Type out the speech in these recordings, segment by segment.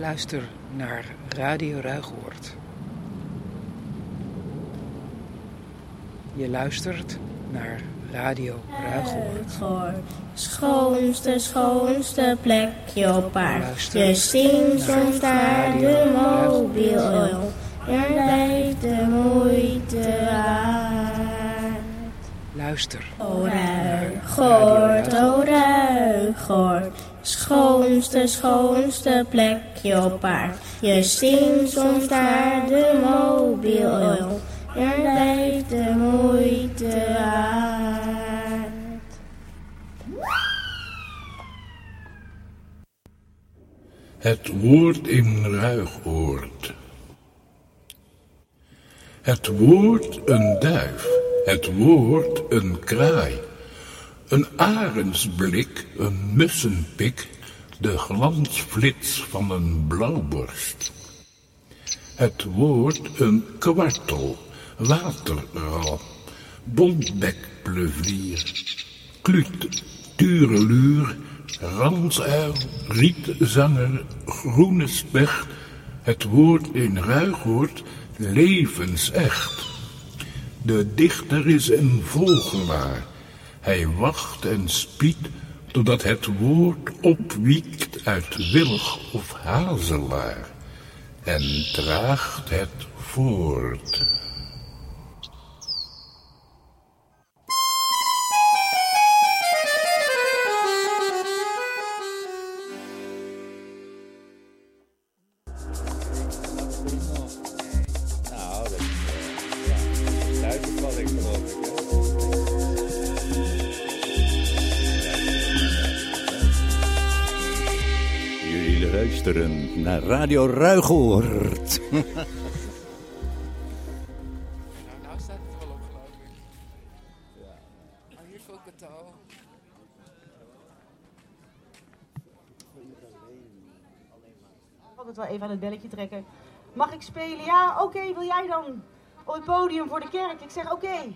Luister naar Radio Ruigoord. Je luistert naar Radio Ruigoord. Schoonste, schoonste plekje op. Luister Je zingt soms naar de mobiel oil. Er blijft de moeite waard. Luister O Ruigoord, o Ruigoord, schoonste, schoonste plekje op aarde. Je zingt soms naar de mobiel. Er blijft de moeite waard. Het woord in ruigoord. Het woord een duif, het woord een kraai. Een arendsblik, een mussenpik, de glansflits van een blauwborst. Het woord een kwartel, waterral, bontbekplevier, kluut, tureluur, ransuil, rietzanger, groene specht, het woord in ruigoord levensecht. De dichter is een vogelaar, hij wacht en spiedt totdat het woord opwiekt uit wilg of hazelaar en draagt het voort. Komt het al. altijd wel even aan het belletje trekken. Mag ik spelen? Ja, oké, wil jij dan op het podium voor de kerk? Ik zeg oké.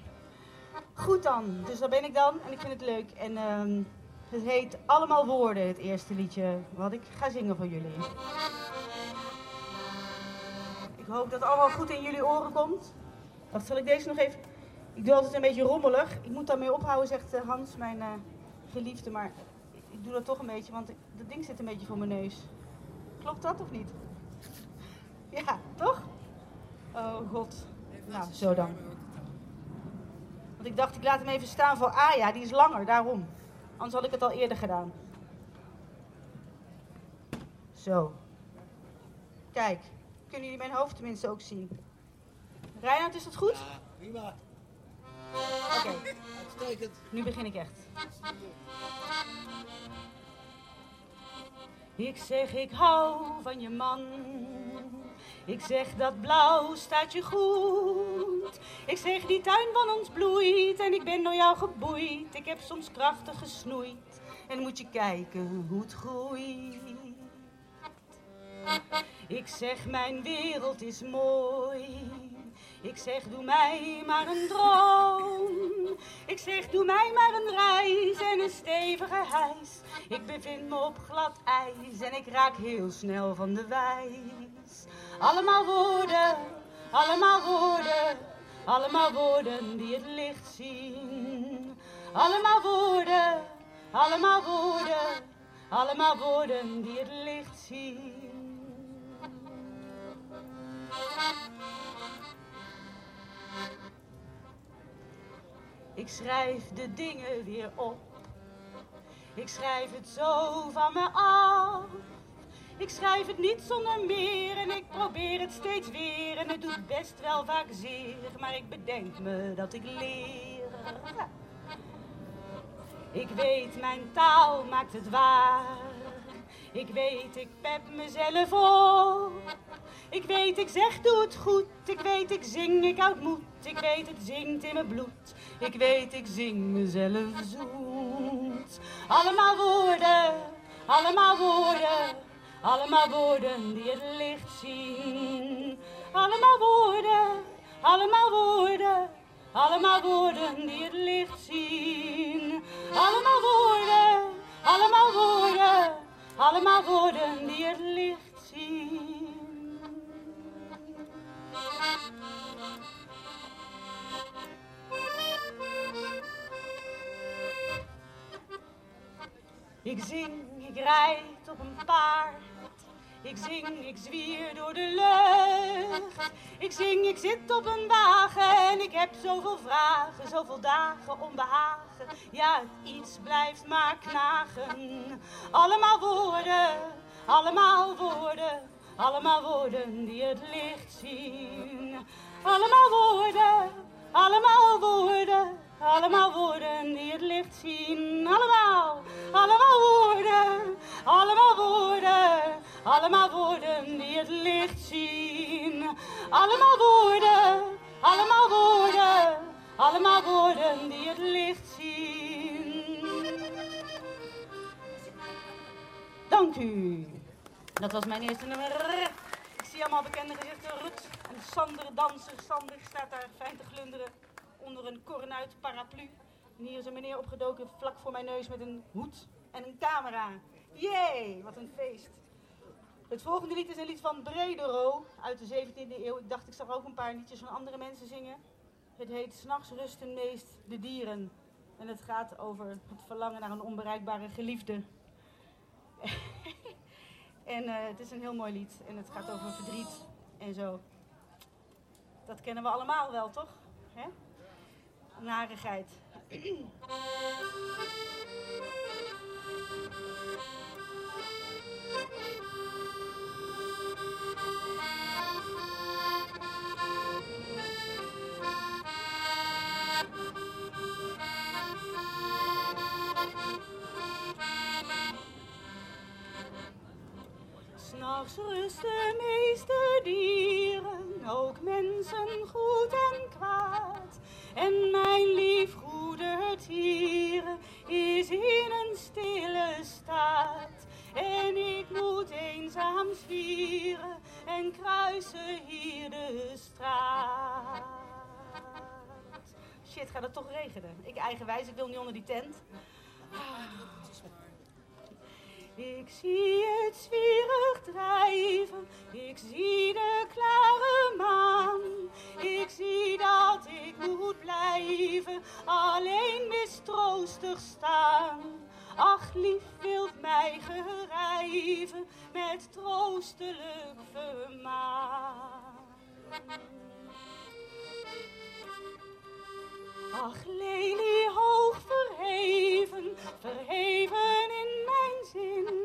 Goed dan, dus daar ben ik dan en ik vind het leuk. En ehm, het heet Allemaal Woorden, het eerste liedje wat ik ga zingen voor jullie. Ik hoop dat het allemaal goed in jullie oren komt. Wacht, zal ik deze nog even... Ik doe altijd een beetje rommelig. Ik moet daarmee ophouden, zegt eh, Hans, mijn eh, geliefde. Maar ik, doe dat toch een beetje, want dat ding zit een beetje voor mijn neus. Klopt dat of niet? Ja, toch? Oh god. Nou, zo dan. Want ik dacht, ik laat hem even staan voor Aya, die is langer, daarom. Anders had ik het al eerder gedaan. Zo. Kijk, kunnen jullie mijn hoofd tenminste ook zien? Reinhard, is dat goed? Ja, prima. Oké. Nu begin ik echt. Ik zeg ik hou van je man. Ik zeg dat blauw staat je goed. Ik zeg die tuin van ons bloeit en ik ben door jou geboeid. Ik heb soms krachtig gesnoeid en moet je kijken hoe het groeit. Ik zeg mijn wereld is mooi. Ik zeg doe mij maar een droom. Ik zeg doe mij maar een reis en een stevige hijs. Ik bevind me op glad ijs en ik raak heel snel van de wijs. Allemaal woorden, allemaal woorden, allemaal woorden die het licht zien. Allemaal woorden, allemaal woorden, allemaal woorden die het licht zien. Ik schrijf de dingen weer op. Ik schrijf het zo van me af. Ik schrijf het niet zonder meer en ik probeer het steeds weer. En het doet best wel vaak zeer, maar ik bedenk me dat ik leer. Ik weet, mijn taal maakt het waar. Ik weet, ik pep mezelf op. Ik weet, ik zeg doe het goed. Ik weet, ik zing, ik houd moed. Ik weet, het zingt in mijn bloed. Ik weet, ik zing mezelf zoet. Allemaal woorden, allemaal woorden. Allemaal woorden die het licht zien. Allemaal woorden, allemaal woorden. Allemaal woorden die het licht zien. Allemaal woorden, allemaal woorden. Allemaal woorden die het licht zien. Ik zing, ik rijd op een paard. Ik zing, ik zwier door de lucht. Ik zing, ik zit op een wagen en ik heb zoveel vragen, zoveel dagen onbehagen. Ja, iets blijft maar knagen. Allemaal woorden, allemaal woorden, allemaal woorden die het licht zien. Allemaal woorden, allemaal woorden, allemaal woorden die het licht zien. Allemaal, allemaal woorden, allemaal woorden, allemaal woorden die het licht zien. Allemaal woorden, allemaal woorden, allemaal woorden die het licht zien. Dank u. Dat was mijn eerste nummer. Ik zie allemaal bekende gezichten. Rut en Sander dansen. Sander staat daar fijn te glunderen onder een kornuit paraplu. En hier is een meneer opgedoken vlak voor mijn neus met een hoed en een camera. Jee, wat een feest. Het volgende lied is een lied van Bredero uit de 17e eeuw. Ik dacht, ik zag ook een paar liedjes van andere mensen zingen. Het heet S'nachts rusten meest de dieren. En het gaat over het verlangen naar een onbereikbare geliefde. en eh, het is een heel mooi lied. En het gaat over verdriet en zo. Dat kennen we allemaal wel, toch? Hè? Narigheid. S'nachts rusten meeste dieren, ook mensen goed en kwaad. En mijn lief goede dieren is in een stille staat. En ik moet eenzaam zwieren en kruisen hier de straat. Shit, gaat het toch regenen? Ik eigenwijs, ik wil niet onder die tent. Ik zie het zwierig drijven, ik zie de klare maan. Alleen mistroostig staan. Ach, lief wilt mij gerijven met troostelijk vermaan. Ach, lelie hoog verheven, verheven in mijn zin.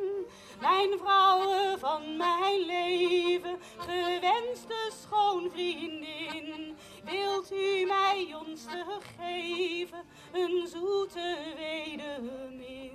Mijn vrouwen van mijn leven, gewenste schoonvriendin. Wilt u mij ons te geven, een zoete wedermin?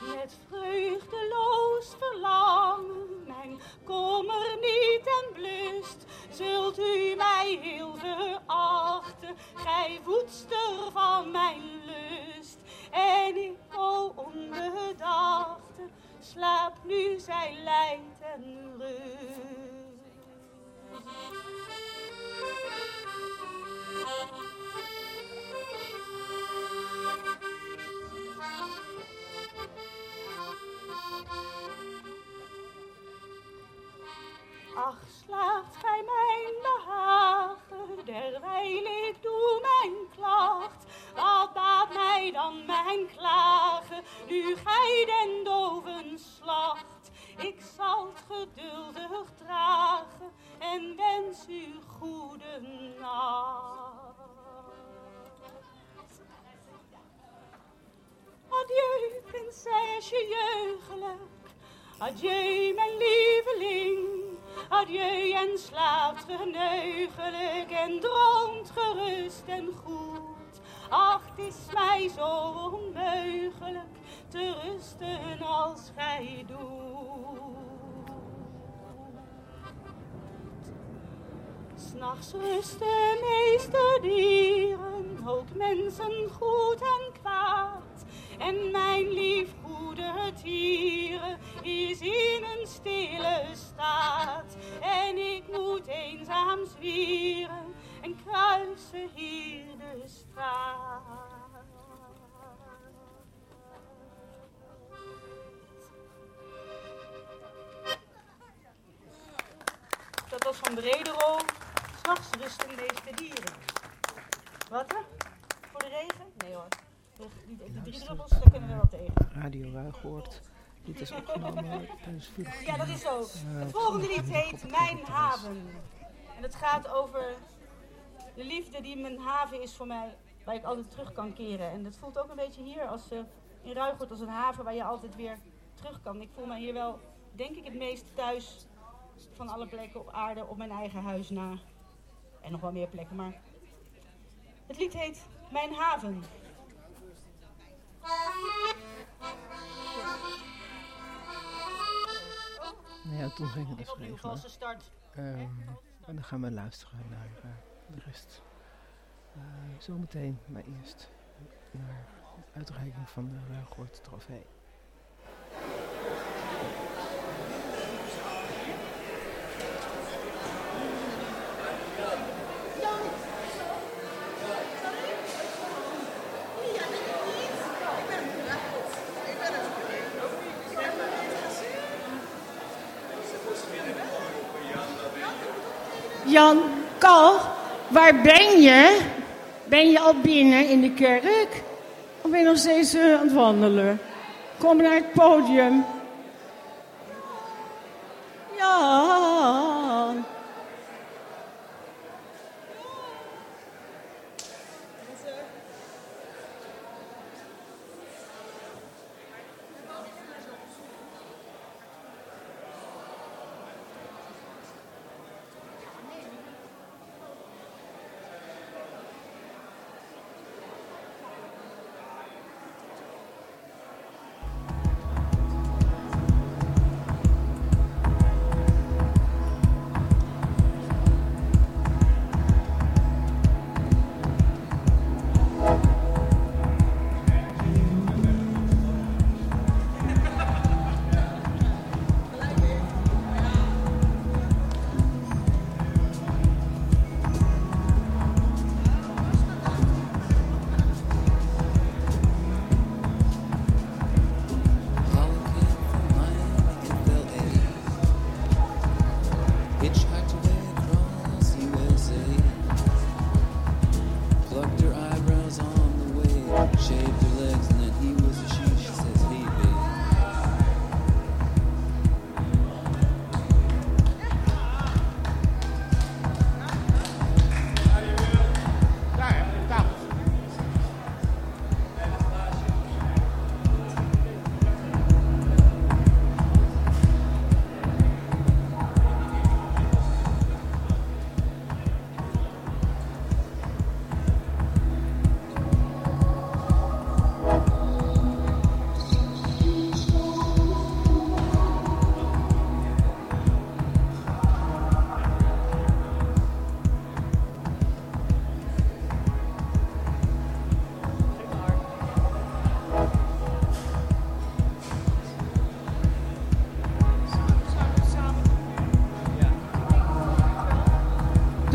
Met vreugdeloos verlangen, mijn kommer niet en blust, zult u mij heel verachten, gij voedster van mijn lust. En ik, o onbedachte, slaap nu zij lijdt en rust. Ach, slaagt gij mijn behagen, derwijl ik doe mijn klacht. Wat baat mij dan mijn klagen, nu gij den doven slacht? Ik zal het geduldig dragen en wens u goede nacht. Adieu, prinsesje jeugelijk. Adieu, mijn lieveling. Adieu en slaapt geneugelijk en droomt gerust en goed. Ach, het is mij zo onmogelijk te rusten als gij doet. S'nachts rusten meeste dieren, ook mensen goed en kwaad. En mijn lief goede dieren is in een stille staat. En ik moet eenzaam zwieren en kruisen hier de straat. Dat was van Bredero. S'nachts rusten meeste dieren. Wat? Voor de regen? Nee die, die drie druppels, daar kunnen we wel tegen. Radio Ruigoord. Dit is opgenomen tijdens. Ja, dat is zo. Het volgende lied heet Mijn Haven. En het gaat over de liefde die mijn haven is voor mij, waar ik altijd terug kan keren. En dat voelt ook een beetje hier als, eh, in Ruigoord als een haven waar je altijd weer terug kan. Ik voel me hier wel, denk ik, het meest thuis van alle plekken op aarde, op mijn eigen huis na. En nog wel meer plekken, maar... Het lied heet Mijn Haven. Ja, toen ging het dus start. Ehm, en dan gaan we luisteren naar eh, de rest. Eh, zometeen, maar eerst naar de uitreiking van de Ruigoord trofee. Jan, Kal, waar ben je? Ben je al binnen in de kerk? Of ben je nog steeds eh, aan het wandelen? Kom naar het podium.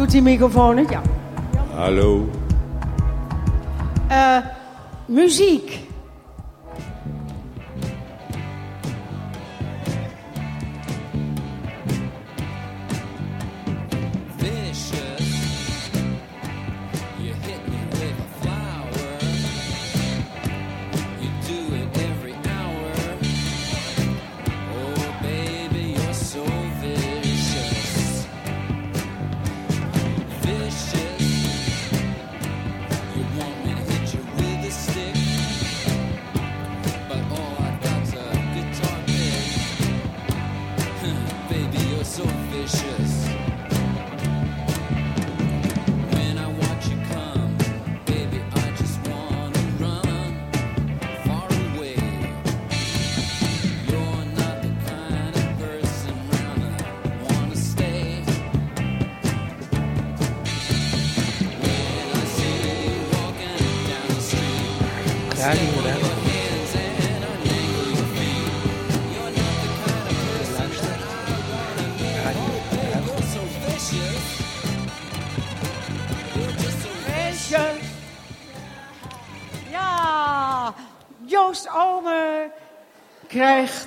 Die microfoon het? Ja. Hallo. Eh, muziek.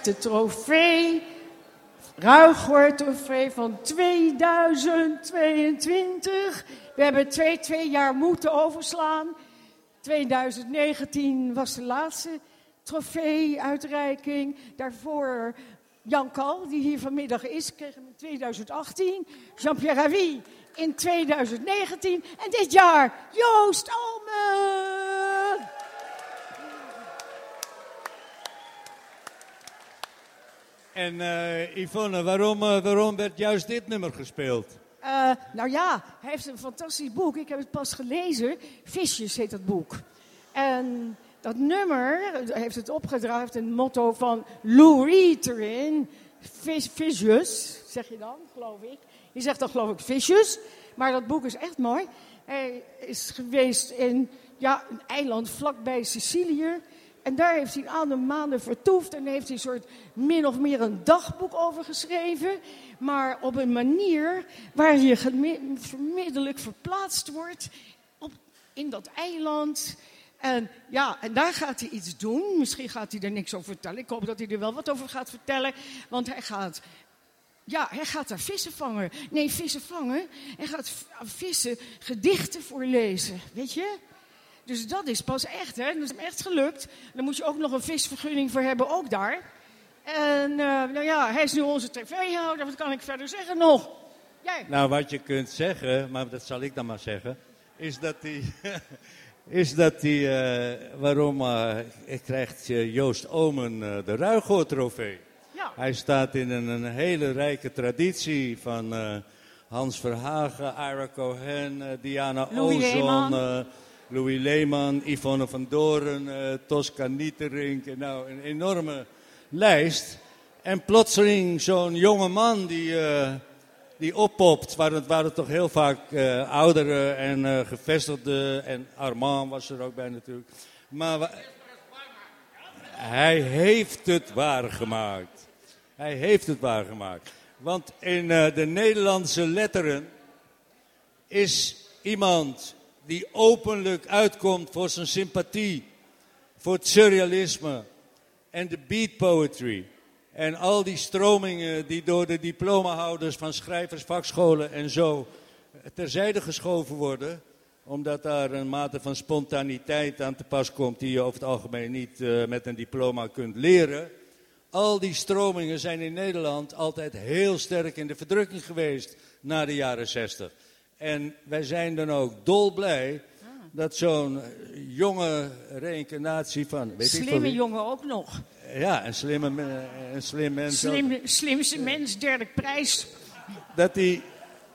De trofee, trofee van 2022. We hebben twee, twee jaar moeten overslaan. 2019 was de laatste trofee-uitreiking. Daarvoor Jan Kal, die hier vanmiddag is, kreeg hem in 2018. Jean-Pierre Ravi in 2019. En dit jaar Joost Omen. En eh, Yvonne, waarom, eh, waarom werd juist dit nummer gespeeld? Eh, nou ja, hij heeft een fantastisch boek. Ik heb het pas gelezen. Visjes heet dat boek. En dat nummer heeft het opgedragen, een motto van Lou Reed erin. Zeg je dan, geloof ik. Je zegt dan geloof ik visjes. Maar dat boek is echt mooi. Hij is geweest in ja, een eiland vlakbij Sicilië. En daar heeft hij een maanden vertoefd en heeft hij een soort min of meer een dagboek over geschreven. Maar op een manier waar je vermiddelijk verplaatst wordt op, in dat eiland. En ja, en daar gaat hij iets doen. Misschien gaat hij er niks over vertellen. Ik hoop dat hij er wel wat over gaat vertellen. Want hij gaat ja, hij gaat daar vissen vangen. Nee, vissen vangen. Hij gaat vissen gedichten voorlezen, weet je? Dus dat is pas echt, hè? Dat is hem echt gelukt. Dan moet je ook nog een visvergunning voor hebben, ook daar. En eh, nou ja, hij is nu onze tv-houder. Wat kan ik verder zeggen nog? Jij? Nou, wat je kunt zeggen, maar dat zal ik dan maar zeggen, is dat hij. is dat hij. eh, waarom eh, krijgt Joost Omen de Ruigoor-trofee? Ja. Hij staat in een, een hele rijke traditie van Hans Verhagen, Ira Cohen, Diana Louis Ozon, Louis Leeman, Yvonne van Doren, eh, Tosca Nieterink. Nou, een enorme lijst. En plotseling zo'n jonge man die, eh, die oppopt, waar het waren toch heel vaak eh ouderen en gevestigden. En Armand was er ook bij natuurlijk. Maar hij heeft het waargemaakt. Hij heeft het waargemaakt. Want in de Nederlandse letteren is iemand die openlijk uitkomt voor zijn sympathie voor het surrealisme en de beat poetry. En al die stromingen die door de diplomahouders van schrijversvakscholen en zo terzijde geschoven worden, omdat daar een mate van spontaniteit aan te pas komt die je over het algemeen niet eh, met een diploma kunt leren. Al die stromingen zijn in Nederland altijd heel sterk in de verdrukking geweest na de jaren 60. En wij zijn dan ook dolblij dat zo'n eh, jonge reïncarnatie van... Weet ik van Slimme wie- jongen ook nog. Ja, een, slimme, me- een slim mens. Slim, slimste mens, derde prijs. Dat hij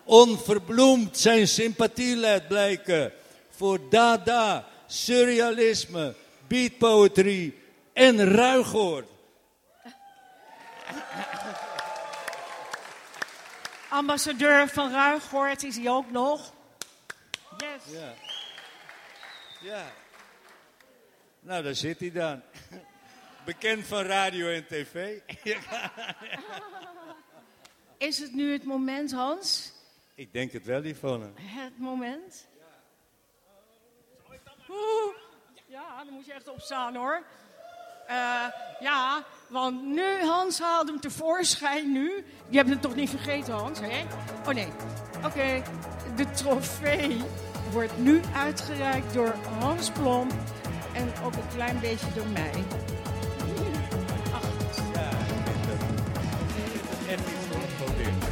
onverbloemd zijn sympathie laat blijken voor dada, surrealisme, beat poetry en ruigoord. Ambassadeur van Ruigoort is hij ook nog. Yes. Ja. Ja. Nou, daar zit hij dan. Bekend van radio en tv. Is het nu het moment, Hans? Ik denk het wel, Yvonne. Het moment? Oeh. Ja, dan moet je echt opstaan hoor. Eh, ja, want nu, Hans haalde hem tevoorschijn nu. Je hebt het toch niet vergeten, Hans, hè? Oh nee. Oké, de trofee wordt nu uitgereikt door Hans Blom. En ook een klein beetje door mij.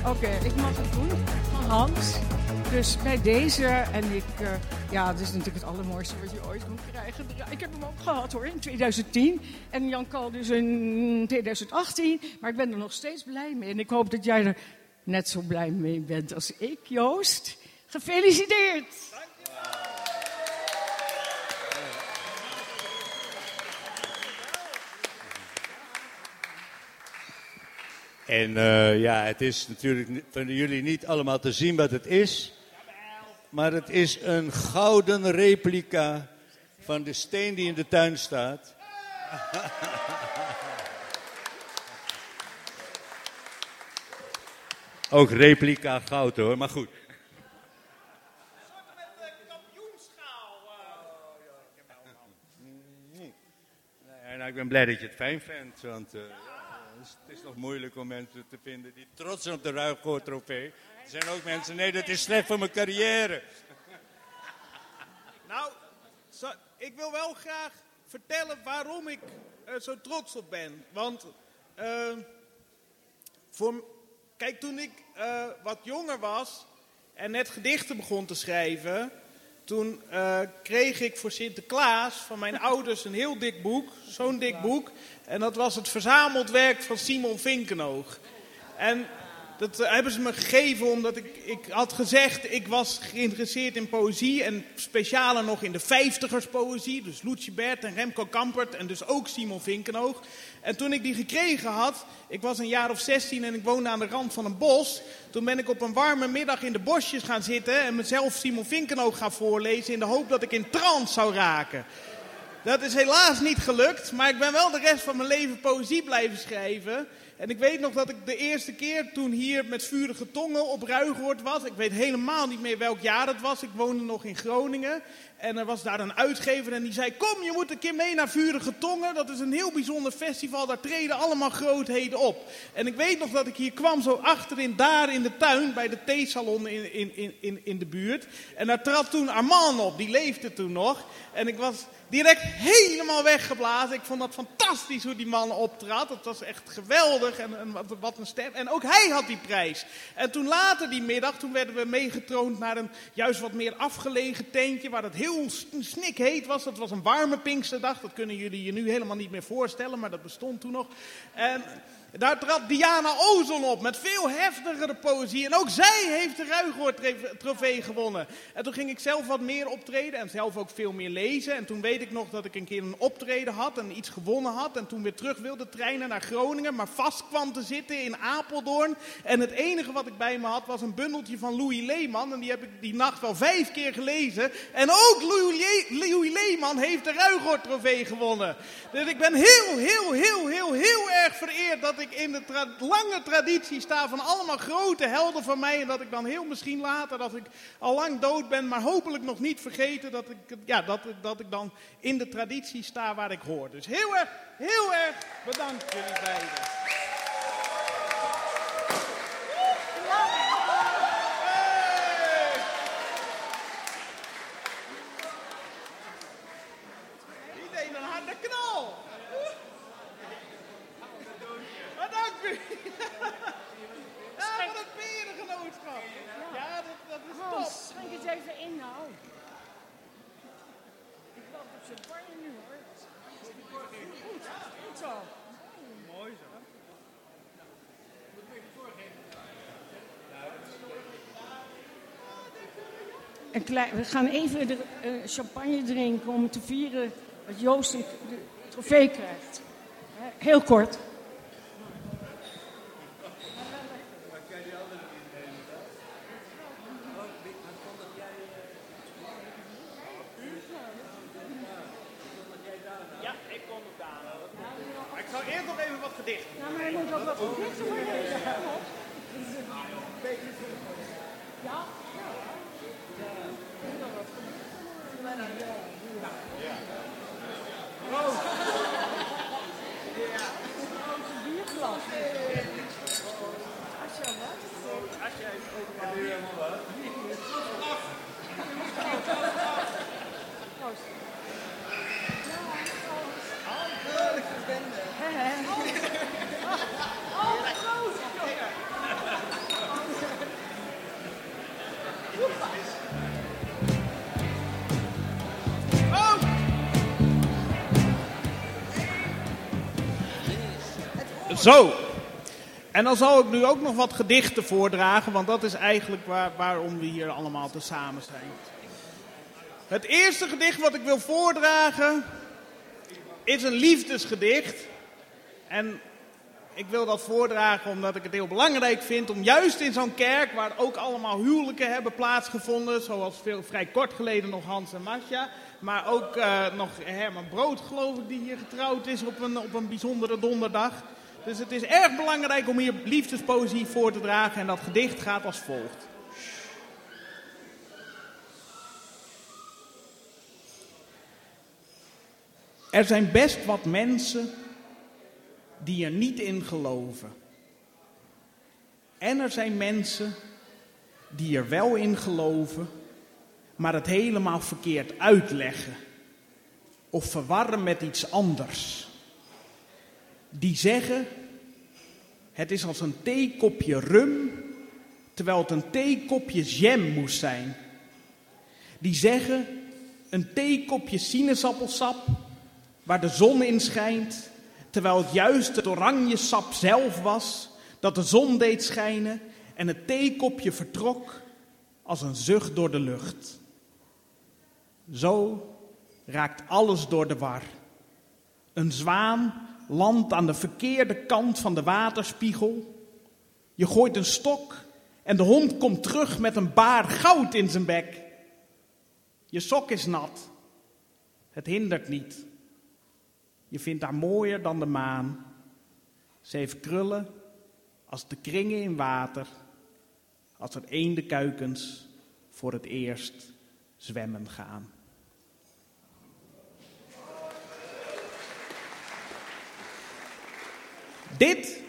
Oké, ik mag het doen van Hans. Dus bij deze, en ik, eh, ja, het is natuurlijk het allermooiste wat je ooit kan krijgen. Ik heb hem ook gehad hoor, in 2010. En Jan Kal dus in 2018. Maar ik ben er nog steeds blij mee. En ik hoop dat jij er net zo blij mee bent als ik, Joost. Gefeliciteerd! En eh, ja, het is natuurlijk van jullie niet allemaal te zien wat het is. Maar het is een gouden replica van de steen die in de tuin staat. Ook replica goud hoor, maar goed. Nou, ik ben blij dat je het fijn vindt, want eh, het, is, nog moeilijk om mensen te vinden die trots zijn op de Ruigoord trofee. Er zijn ook mensen, nee, dat is slecht voor mijn carrière. Nou, Zo- ik wil wel graag vertellen waarom ik er zo trots op ben. Want, eh, voor, kijk, toen ik eh, wat jonger was en net gedichten begon te schrijven, toen eh, kreeg ik voor Sinterklaas van mijn ouders een heel dik boek, zo'n dik boek. En dat was het verzameld werk van Simon Vinkenoog. En dat eh, hebben ze me gegeven omdat ik, ik had gezegd, ik was geïnteresseerd in poëzie en specialer nog in de vijftigers poëzie. Dus Loetje Bert en Remco Kampert en dus ook Simon Vinkenoog. En toen ik die gekregen had, ik was een jaar of 16 en ik woonde aan de rand van een bos. Toen ben ik op een warme middag in de bosjes gaan zitten en mezelf Simon Vinkenoog gaan voorlezen in de hoop dat ik in trance zou raken. Dat is helaas niet gelukt, maar ik ben wel de rest van mijn leven poëzie blijven schrijven. En ik weet nog dat ik de eerste keer toen hier met vurige tongen op Ruigoord was. Ik weet helemaal niet meer welk jaar het was. Ik woonde nog in Groningen. En er was daar een uitgever en die zei: Kom, je moet een keer mee naar Vurige Tongen. Dat is een heel bijzonder festival. Daar treden allemaal grootheden op. En ik weet nog dat ik hier kwam, zo achterin, daar in de tuin, bij de theesalon in, in, in, in, de buurt. En daar trad toen Armand op, die leefde toen nog. En ik was direct helemaal weggeblazen. Ik vond dat fantastisch hoe die man optrad. Het was echt geweldig en, en wat, wat een stem. En ook hij had die prijs. En toen later die middag, toen werden we meegetroond naar een juist wat meer afgelegen tentje. Waar het snikheet was. Dat was een warme Pinksterdag. Dat kunnen jullie je nu helemaal niet meer voorstellen, maar dat bestond toen nog. En daar trad Diana Ozon op met veel heftigere poëzie. En ook zij heeft de Ruigoord-trofee gewonnen. En toen ging ik zelf wat meer optreden en zelf ook veel meer lezen. En toen weet ik nog dat ik een keer een optreden had en iets gewonnen had. En toen weer terug wilde treinen naar Groningen, maar vast kwam te zitten in Apeldoorn. En het enige wat ik bij me had was een bundeltje van Louis Leeman. En die heb ik die nacht wel vijf keer gelezen. En ook Louis, Le- Louis Leeman heeft de Ruigoord-trofee gewonnen. Dus ik ben heel, heel, heel, heel, heel erg vereerd dat ik in de lange traditie sta van allemaal grote helden van mij. En dat ik dan heel misschien later, dat ik al lang dood ben, maar hopelijk nog niet vergeten dat ik, ja, dat, dat ik dan in de traditie sta waar ik hoor. Dus heel erg, heel erg bedankt jullie beiden. Die deed een harde knal. Maar dank u. Ja, wat een perengenootschap. Ja, dat, dat is top. Hans, schenk het even in nou. Ik wacht op champagne nu hoor. Goed, goed zo. Mooi zo. Een klein, we gaan even de, eh, champagne drinken om te vieren dat Joost een, de trofee krijgt. Hè, Heel kort. Ja, Zo. En dan zal ik nu ook nog wat gedichten voordragen, want dat is eigenlijk waar, waarom we hier allemaal te samen zijn. Het eerste gedicht wat ik wil voordragen is een liefdesgedicht. En ik wil dat voordragen omdat ik het heel belangrijk vind om juist in zo'n kerk, waar ook allemaal huwelijken hebben plaatsgevonden, zoals veel, vrij kort geleden nog Hans en Masja, maar ook eh, nog Herman Brood, geloof ik, die hier getrouwd is op een, op een bijzondere donderdag. Dus het is erg belangrijk om hier liefdespoëzie voor te dragen en dat gedicht gaat als volgt. Er zijn best wat mensen die er niet in geloven. En er zijn mensen die er wel in geloven, maar het helemaal verkeerd uitleggen of verwarren met iets anders. Die zeggen, het is als een theekopje rum, terwijl het een theekopje jam moest zijn. Die zeggen, een theekopje sinaasappelsap, waar de zon in schijnt, terwijl het juist het oranje sap zelf was, dat de zon deed schijnen en het theekopje vertrok als een zucht door de lucht. Zo raakt alles door de war. Een zwaan landt aan de verkeerde kant van de waterspiegel. Je gooit een stok en de hond komt terug met een baar goud in zijn bek. Je sok is nat. Het hindert niet. Je vindt haar mooier dan de maan. Ze heeft krullen als de kringen in water, als er eendenkuikens voor het eerst zwemmen gaan. Dit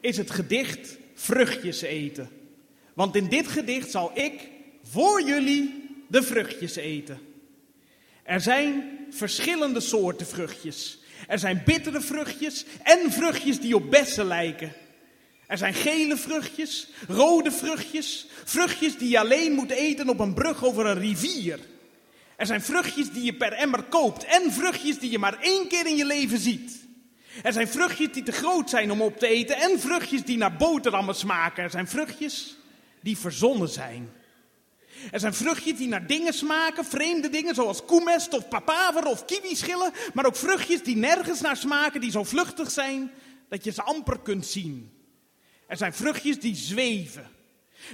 is het gedicht Vruchtjes eten. Want in dit gedicht zal ik voor jullie de vruchtjes eten. Er zijn verschillende soorten vruchtjes. Er zijn bittere vruchtjes en vruchtjes die op bessen lijken. Er zijn gele vruchtjes, rode vruchtjes, vruchtjes die je alleen moet eten op een brug over een rivier. Er zijn vruchtjes die je per emmer koopt en vruchtjes die je maar één keer in je leven ziet. Er zijn vruchtjes die te groot zijn om op te eten en vruchtjes die naar boterhammen smaken. Er zijn vruchtjes die verzonnen zijn. Er zijn vruchtjes die naar dingen smaken, vreemde dingen zoals koemest of papaver of kiwischillen. Maar ook vruchtjes die nergens naar smaken, die zo vluchtig zijn dat je ze amper kunt zien. Er zijn vruchtjes die zweven.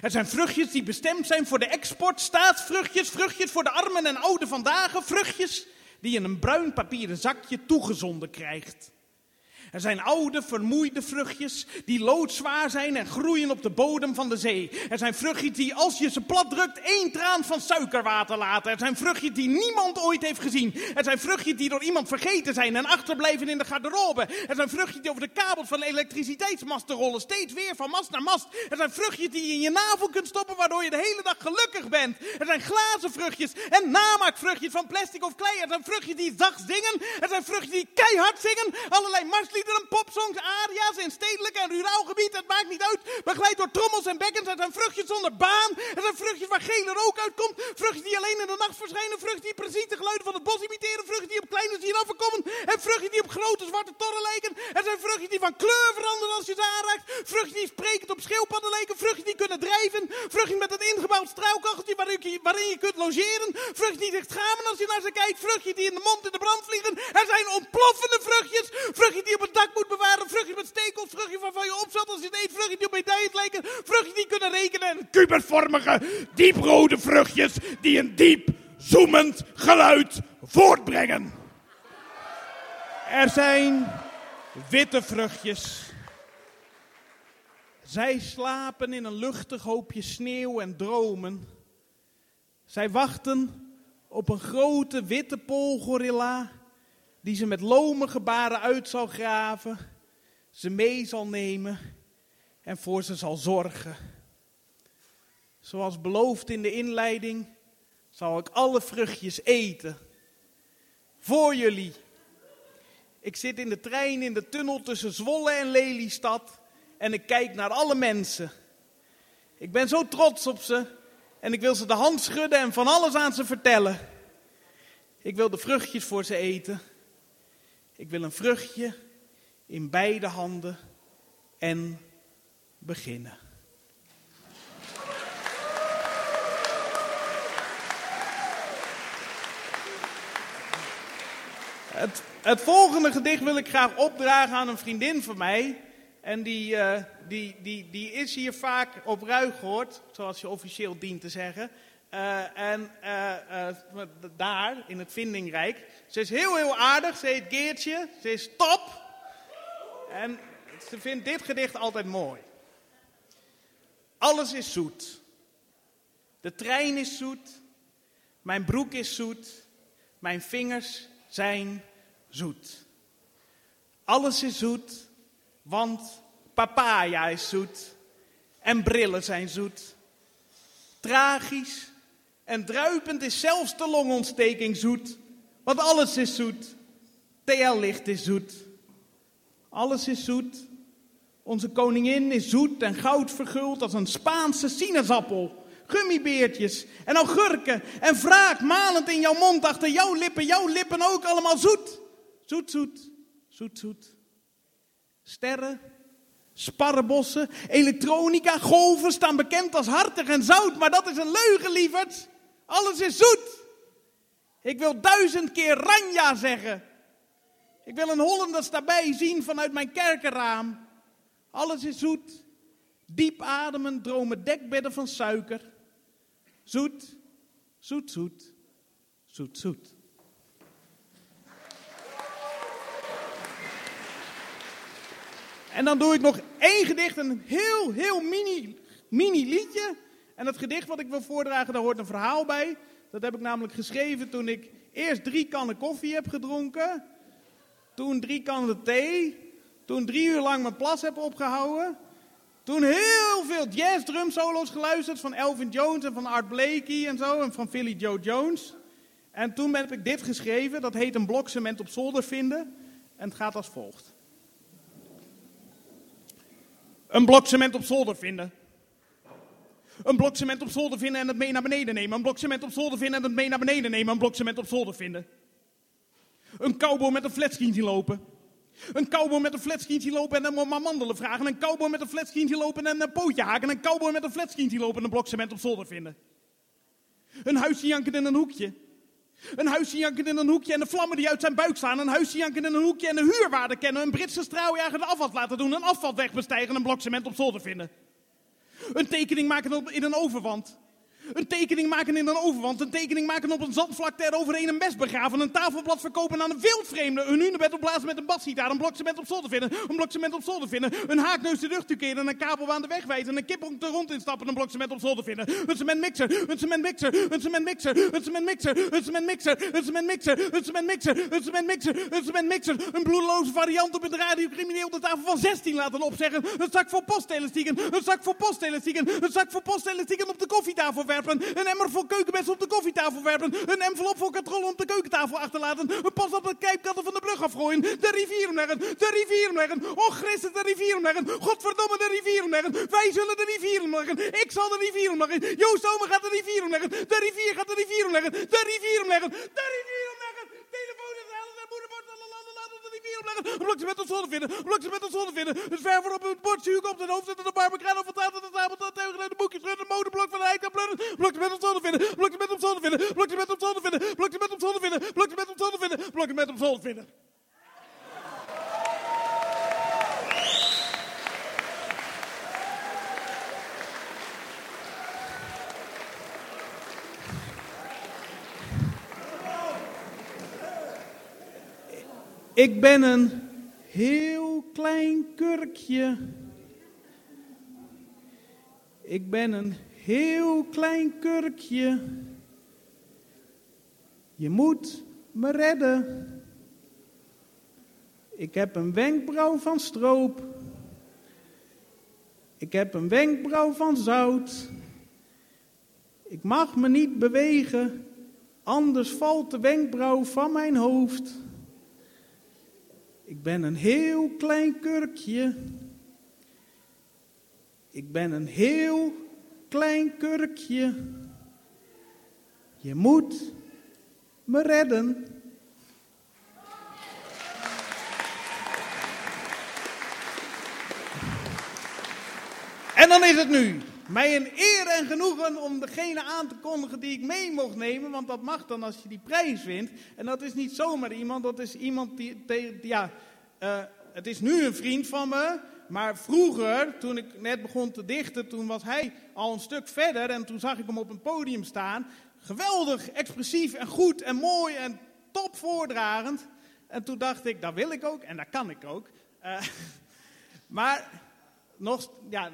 Er zijn vruchtjes die bestemd zijn voor de export, staatsvruchtjes, vruchtjes voor de armen en ouden vandaag, vruchtjes die je in een bruin papieren zakje toegezonden krijgt. Er zijn oude, vermoeide vruchtjes die loodzwaar zijn en groeien op de bodem van de zee. Er zijn vruchtjes die, als je ze plat drukt, één traan van suikerwater laten. Er zijn vruchtjes die niemand ooit heeft gezien. Er zijn vruchtjes die door iemand vergeten zijn en achterblijven in de garderobe. Er zijn vruchtjes die over de kabels van elektriciteitsmasten rollen, steeds weer van mast naar mast. Er zijn vruchtjes die je in je navel kunt stoppen, waardoor je de hele dag gelukkig bent. Er zijn glazen vruchtjes en namaakvruchtjes van plastic of klei. Er zijn vruchtjes die zacht zingen. Er zijn vruchtjes die keihard zingen. Allerlei marsliederen, popsongs, aria's in stedelijk en ruraal gebied. Het maakt niet uit. Begeleid door trommels en bekkens. Er zijn vruchtjes zonder baan. Er zijn vruchtjes waar gele rook uitkomt. Vruchtjes die alleen in de nacht verschijnen. Vruchtjes die precies de geluiden van het bos imiteren. Vruchtjes die op kleine giraffen komen. En vruchtjes die op grote zwarte torren lijken. Er zijn vruchtjes die van kleur veranderen als je ze aanraakt. Vruchtjes die sprekend op schildpadden lijken. Vruchtjes die kunnen drijven. Vruchtjes met een ingebouwd struikelkacheltje waarin je, waarin je kunt logeren. Vruchtjes die zich schamen als je naar ze kijkt. Vruchtjes die in de mond in de brand vliegen. Er zijn ontploffende vruchtjes. Vruchtjes die op het dak moet bewaren. Vruchtjes met stekels. Vruchtjes waarvan je opzet als je het eet. Vruchtjes die op medailles lijken. Vruchtjes die kunnen rekenen. En kubervormige, dieprode vruchtjes die een diep, zoemend geluid voortbrengen. Er zijn witte vruchtjes. Zij slapen in een luchtig hoopje sneeuw en dromen. Zij wachten op een grote witte poolgorilla die ze met lome gebaren uit zal graven, ze mee zal nemen en voor ze zal zorgen. Zoals beloofd in de inleiding zal ik alle vruchtjes eten. Voor jullie. Ik zit in de trein in de tunnel tussen Zwolle en Lelystad en ik kijk naar alle mensen. Ik ben zo trots op ze en ik wil ze de hand schudden en van alles aan ze vertellen. Ik wil de vruchtjes voor ze eten. Ik wil een vruchtje in beide handen en beginnen. Het, het volgende gedicht wil ik graag opdragen aan een vriendin van mij. En die, eh, die, die, die is hier vaak op Ruigoord, zoals je officieel dient te zeggen. Eh, en eh, daar, in het Vindingrijk. Ze is heel, heel aardig. Ze heet Geertje. Ze is top. En ze vindt dit gedicht altijd mooi. Alles is zoet. De trein is zoet. Mijn broek is zoet. Mijn vingers zijn zoet. Alles is zoet, want papaya is zoet. En brillen zijn zoet. Tragisch en druipend is zelfs de longontsteking zoet. Want alles is zoet. TL-licht is zoet. Alles is zoet. Onze koningin is zoet en goud verguld als een Spaanse sinaasappel. Gummibeertjes en augurken en wraak malend in jouw mond achter jouw lippen. Jouw lippen ook allemaal zoet. Zoet, zoet, zoet, zoet. Sterren, sparrenbossen, elektronica, golven staan bekend als hartig en zout. Maar dat is een leugen, lieverd. Alles is zoet. Ik wil duizend keer ranja zeggen. Ik wil een Hollanders daarbij zien vanuit mijn kerkenraam. Alles is zoet. Diep ademen, dromen dekbedden van suiker. Zoet, zoet, zoet, zoet, zoet. En dan doe ik nog één gedicht, een heel, heel mini, mini liedje. En dat gedicht wat ik wil voordragen, daar hoort een verhaal bij. Dat heb ik namelijk geschreven toen ik eerst drie kannen koffie heb gedronken. Toen drie kannen thee. Toen drie uur lang mijn plas heb opgehouden. Toen heel veel jazz drum solo's geluisterd van Elvin Jones en van Art Blakey en zo. En van Philly Joe Jones. En toen heb ik dit geschreven. Dat heet een blok cement op zolder vinden. En het gaat als volgt. Een blok cement op zolder vinden. Een blok cement op zolder vinden en het mee naar beneden nemen. Een blok cement op zolder vinden en het mee naar beneden nemen. Een blok cement op zolder vinden. Een cowboy met een flatscreen lopen. Een cowboy met een flatscreen lopen en hem om amandelen vragen. Een cowboy met een flatscreen lopen en een pootje haken. Een cowboy met een flatscreen lopen en een blok cement op zolder vinden. Een huisje in een hoekje. Een huisje janken in een hoekje en de vlammen die uit zijn buik slaan. Een huisje janken in een hoekje en de huurwaarde kennen. Een Britse straaljager de afval laten doen. Een afvalweg bestijgen en een blok cement op zolder vinden. Een tekening maken in een overwand. Een tekening maken in een overwand. Een tekening maken op een zandvlakte eroverheen een mes begraven. Een tafelblad verkopen aan een wildvreemde. Een hunebed opblazen met een basgitaar. Een blok cement op zolder vinden. Een blok cement op zolder vinden. Een haakneus de rug toekeren. Een kabel aan de weg wijzen. Een kip op de rond instappen. Een blok cement op zolder vinden. Een cementmixer. Een cementmixer. Een cementmixer. Een cementmixer. Een cementmixer. Een cementmixer. Een cementmixer. Een cementmixer. Een cementmixer. Een bloedeloze variant op een radiocrimineel de tafel van 16 laten opzeggen. Een zak voor postelastieken. Een zak voor postelastieken. Een zak voor postelastieken op de koffietafel werpen. Een emmer voor keukenmessen op de koffietafel werpen. Een envelop voor katrollen op de keukentafel achterlaten. Een pas op de kijpkatten van de brug afgooien. De rivier omleggen. De rivier omleggen. Och Christus, de rivier omleggen. Godverdomme, de rivier omleggen. Wij zullen de rivier omleggen. Ik zal de rivier omleggen. Joost Omer gaat de rivier omleggen. De rivier gaat de rivier omleggen. De rivier omleggen. De rivier omleggen. Telefoon is. De moeder wordt niet opleggen. Met ons honden vinden? Hoe met ons honden vinden? Het voor op het bord, U op zijn hoofd zitten. De barbekraan van het aan de tafel. Dat tegen de boekjes. De modeblok van de eik naar met ons honden vinden? Lukt met ons honden vinden? Lukt met ons honden vinden? Lukt met ons honden vinden? Lukt met ons honden vinden? Lukt met ons honden vinden? Ik ben een heel klein kurkje. Ik ben een heel klein kurkje. Je moet me redden. Ik heb een wenkbrauw van stroop. Ik heb een wenkbrauw van zout. Ik mag me niet bewegen, anders valt de wenkbrauw van mijn hoofd. Ik ben een heel klein kurkje. Ik ben een heel klein kurkje. Je moet me redden. En dan is het nu mij een eer en genoegen om degene aan te kondigen die ik mee mocht nemen. Want dat mag dan als je die prijs wint. En dat is niet zomaar iemand, dat is iemand die, ja, eh, het is nu een vriend van me. Maar vroeger, toen ik net begon te dichten, toen was hij al een stuk verder. En toen zag ik hem op een podium staan. Geweldig, expressief en goed en mooi en top voordragend. En toen dacht ik, dat wil ik ook en dat kan ik ook. Eh, maar nog, ja,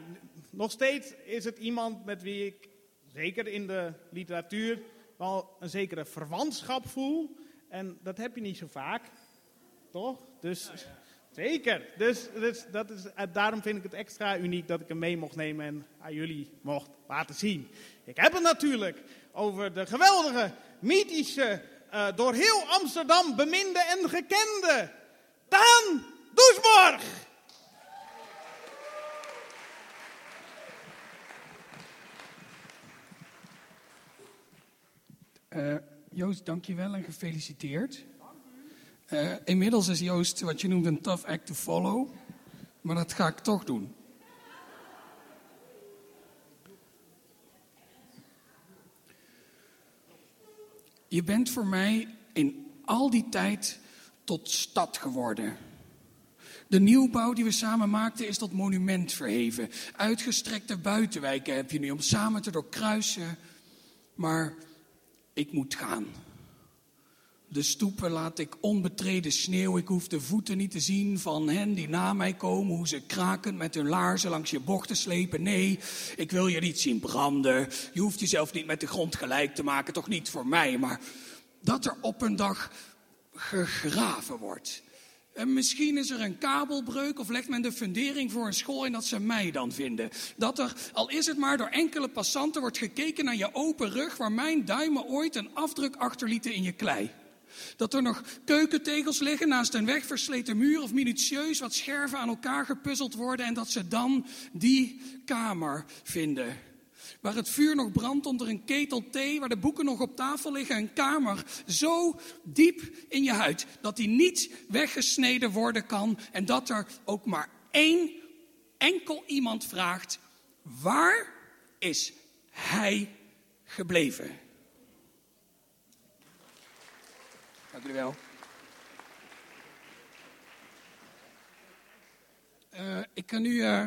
nog steeds is het iemand met wie ik, zeker in de literatuur, wel een zekere verwantschap voel. En dat heb je niet zo vaak, toch? Dus zeker. Dus, dus dat is, eh, daarom vind ik het extra uniek dat ik hem mee mocht nemen en aan jullie mocht laten zien. Ik heb het natuurlijk over de geweldige, mythische, eh, door heel Amsterdam beminde en gekende Daan Doesborg. Eh, Joost, dankjewel en gefeliciteerd. Eh, inmiddels is Joost wat je noemt een tough act to follow. Maar dat ga ik toch doen. Je bent voor mij in al die tijd tot stad geworden. De nieuwbouw die we samen maakten is tot monument verheven. Uitgestrekte buitenwijken heb je nu om samen te doorkruisen. Maar ik moet gaan. De stoepen laat ik onbetreden sneeuw. Ik hoef de voeten niet te zien van hen die na mij komen. Hoe ze krakend met hun laarzen langs je bochten slepen. Nee, ik wil je niet zien branden. Je hoeft jezelf niet met de grond gelijk te maken. Toch niet voor mij. Maar dat er op een dag gegraven wordt. En misschien is er een kabelbreuk of legt men de fundering voor een school en dat ze mij dan vinden. Dat er, al is het maar door enkele passanten, wordt gekeken naar je open rug waar mijn duimen ooit een afdruk achterlieten in je klei. Dat er nog keukentegels liggen naast een wegversleten muur of minutieus wat scherven aan elkaar gepuzzeld worden en dat ze dan die kamer vinden. Waar het vuur nog brandt onder een ketel thee, waar de boeken nog op tafel liggen. Een kamer zo diep in je huid dat die niet weggesneden worden kan. En dat er ook maar één enkel iemand vraagt: waar is hij gebleven? Dank jullie wel. Eh, ik kan nu. eh,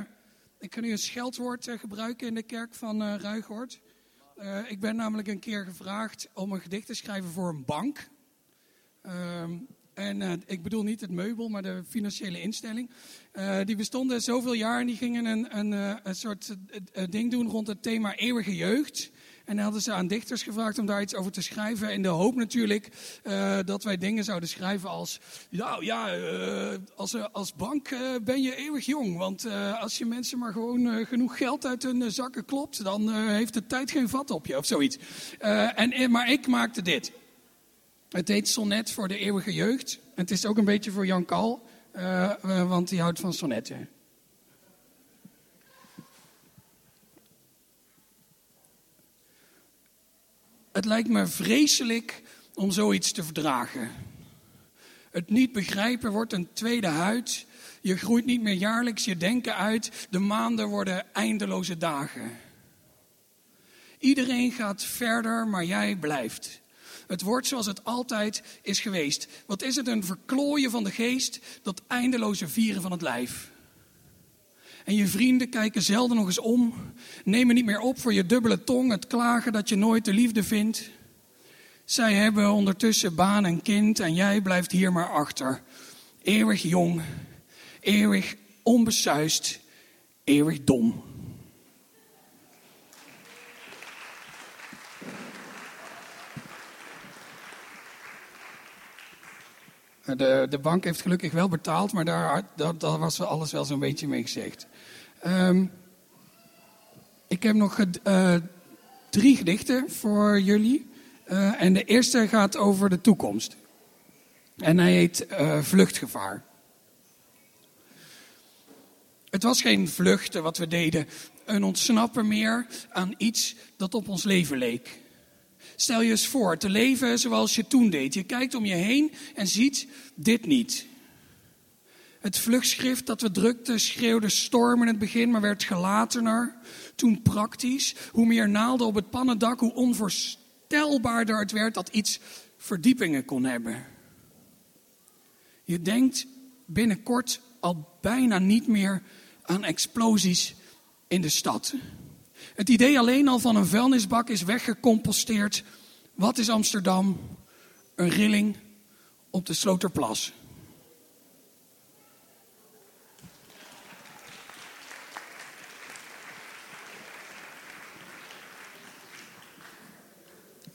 ik kan nu een scheldwoord eh, gebruiken in de kerk van. Eh, ik ben namelijk een keer gevraagd om een gedicht te schrijven voor een bank. Ehm, en ik bedoel niet het meubel, maar de financiële instelling. Die bestonden zoveel jaar en die gingen een, een, een soort ding doen rond het thema eeuwige jeugd. En dan hadden ze aan dichters gevraagd om daar iets over te schrijven. In de hoop natuurlijk eh, dat wij dingen zouden schrijven als... Nou ja, eh, als, eh, als bank ben je eeuwig jong. Want als je mensen maar gewoon genoeg geld uit hun zakken klopt... dan heeft de tijd geen vat op je of zoiets. En, maar ik maakte dit. Het heet Sonnet voor de eeuwige jeugd. En het is ook een beetje voor Jan Kal, want die houdt van sonnetten. Het lijkt me vreselijk om zoiets te verdragen. Het niet begrijpen wordt een tweede huid. Je groeit niet meer jaarlijks je denken uit. De maanden worden eindeloze dagen. Iedereen gaat verder, maar jij blijft. Het wordt zoals het altijd is geweest. Wat is het een verklooien van de geest, dat eindeloze vieren van het lijf. En je vrienden kijken zelden nog eens om, nemen niet meer op voor je dubbele tong, het klagen dat je nooit de liefde vindt. Zij hebben ondertussen baan en kind en jij blijft hier maar achter. Eeuwig jong, eeuwig onbesuist, eeuwig dom. De, de bank heeft gelukkig wel betaald, maar daar, daar, daar was alles wel zo'n beetje mee gezegd. Ehm, ik heb nog eh, drie gedichten voor jullie. Eh, en de eerste gaat over de toekomst. En hij heet eh, Vluchtgevaar. Het was geen vluchten wat we deden, een ontsnappen meer aan iets dat op ons leven leek. Stel je eens voor te leven zoals je toen deed. Je kijkt om je heen en ziet dit niet. Het vluchtschrift dat we drukten schreeuwde storm in het begin, maar werd gelatener. Toen praktisch. Hoe meer naalden op het pannendak, hoe onvoorstelbaarder het werd dat iets verdiepingen kon hebben. Je denkt binnenkort al bijna niet meer aan explosies in de stad. Het idee alleen al van een vuilnisbak is weggecomposteerd. Wat is Amsterdam? Een rilling op de Sloterplas.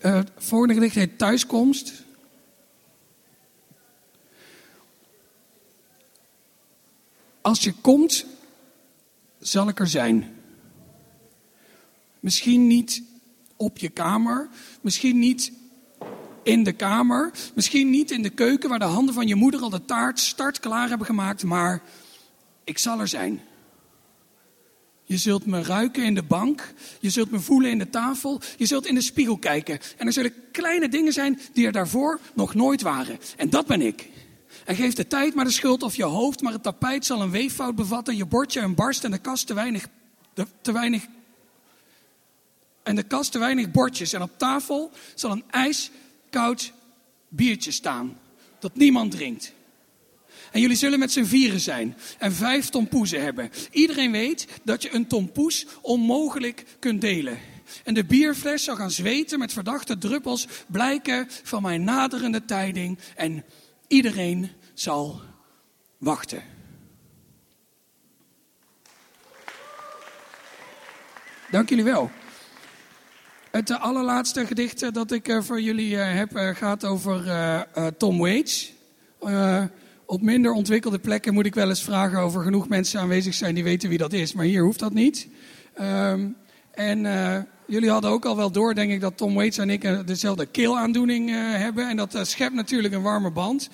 Uh, het volgende gedicht heet Thuiskomst. Als je komt, zal ik er zijn. Misschien niet op je kamer, misschien niet in de kamer. Misschien niet in de keuken waar de handen van je moeder al de taart start klaar hebben gemaakt, maar ik zal er zijn. Je zult me ruiken in de bank. Je zult me voelen in de tafel. Je zult in de spiegel kijken. En er zullen kleine dingen zijn die er daarvoor nog nooit waren. En dat ben ik. En geef de tijd maar de schuld of je hoofd, maar het tapijt zal een weeffout bevatten, je bordje een barst en de kast te weinig, te weinig en de kast te weinig bordjes. En op tafel zal een ijskoud biertje staan dat niemand drinkt. En jullie zullen met z'n vieren zijn en vijf tompoezen hebben. Iedereen weet dat je een tompoes onmogelijk kunt delen. En de bierfles zal gaan zweten met verdachte druppels, blijken van mijn naderende tijding. En iedereen zal wachten. Dank jullie wel. Het allerlaatste gedicht dat ik eh, voor jullie eh, heb eh, gaat over Tom Waits. Op minder ontwikkelde plekken moet ik wel eens vragen over genoeg mensen aanwezig zijn die weten wie dat is. Maar hier hoeft dat niet. Ehm, en eh, jullie hadden ook al wel door, denk ik, dat Tom Waits en ik eh, dezelfde keelaandoening eh, hebben. En dat schept natuurlijk een warme band.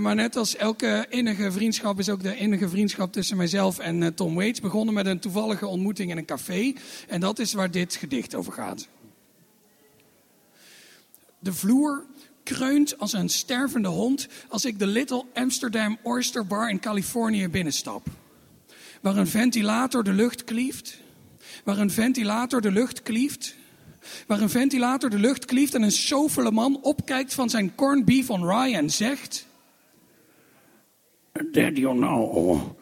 Maar net als elke innige vriendschap is ook de innige vriendschap tussen mijzelf en Tom Waits begonnen met een toevallige ontmoeting in een café. En dat is waar dit gedicht over gaat. De vloer kreunt als een stervende hond als ik de Little Amsterdam Oyster Bar in Californië binnenstap. Waar een ventilator de lucht klieft. Waar een ventilator de lucht klieft. Waar een ventilator de lucht klieft en een sofele man opkijkt van zijn corned beef on rye en zegt... Did you know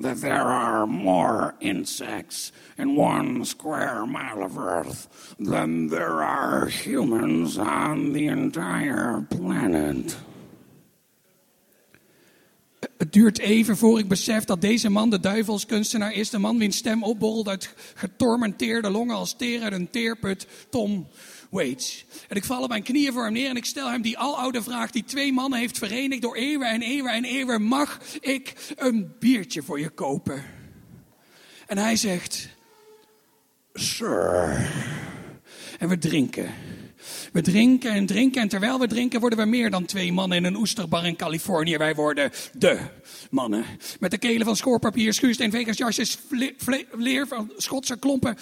that there are more insects in one square mile of Earth than there are humans on the entire planet? Het duurt even voor ik besef dat deze man de duivelskunstenaar is. De man wiens stem opborrelt uit getormenteerde longen als teer uit een teerput. Tom Waits. En ik val op mijn knieën voor hem neer en ik stel hem die aloude vraag die twee mannen heeft verenigd door eeuwen en eeuwen en eeuwen. Mag ik een biertje voor je kopen? En hij zegt, Sir. En we drinken. We drinken en drinken en terwijl we drinken worden we meer dan twee mannen in een oesterbar in Californië. Wij worden de mannen. Met de kelen van schoorpapier, schuursteen, vegasjasjes, vle- vle- leer van Schotse klompen.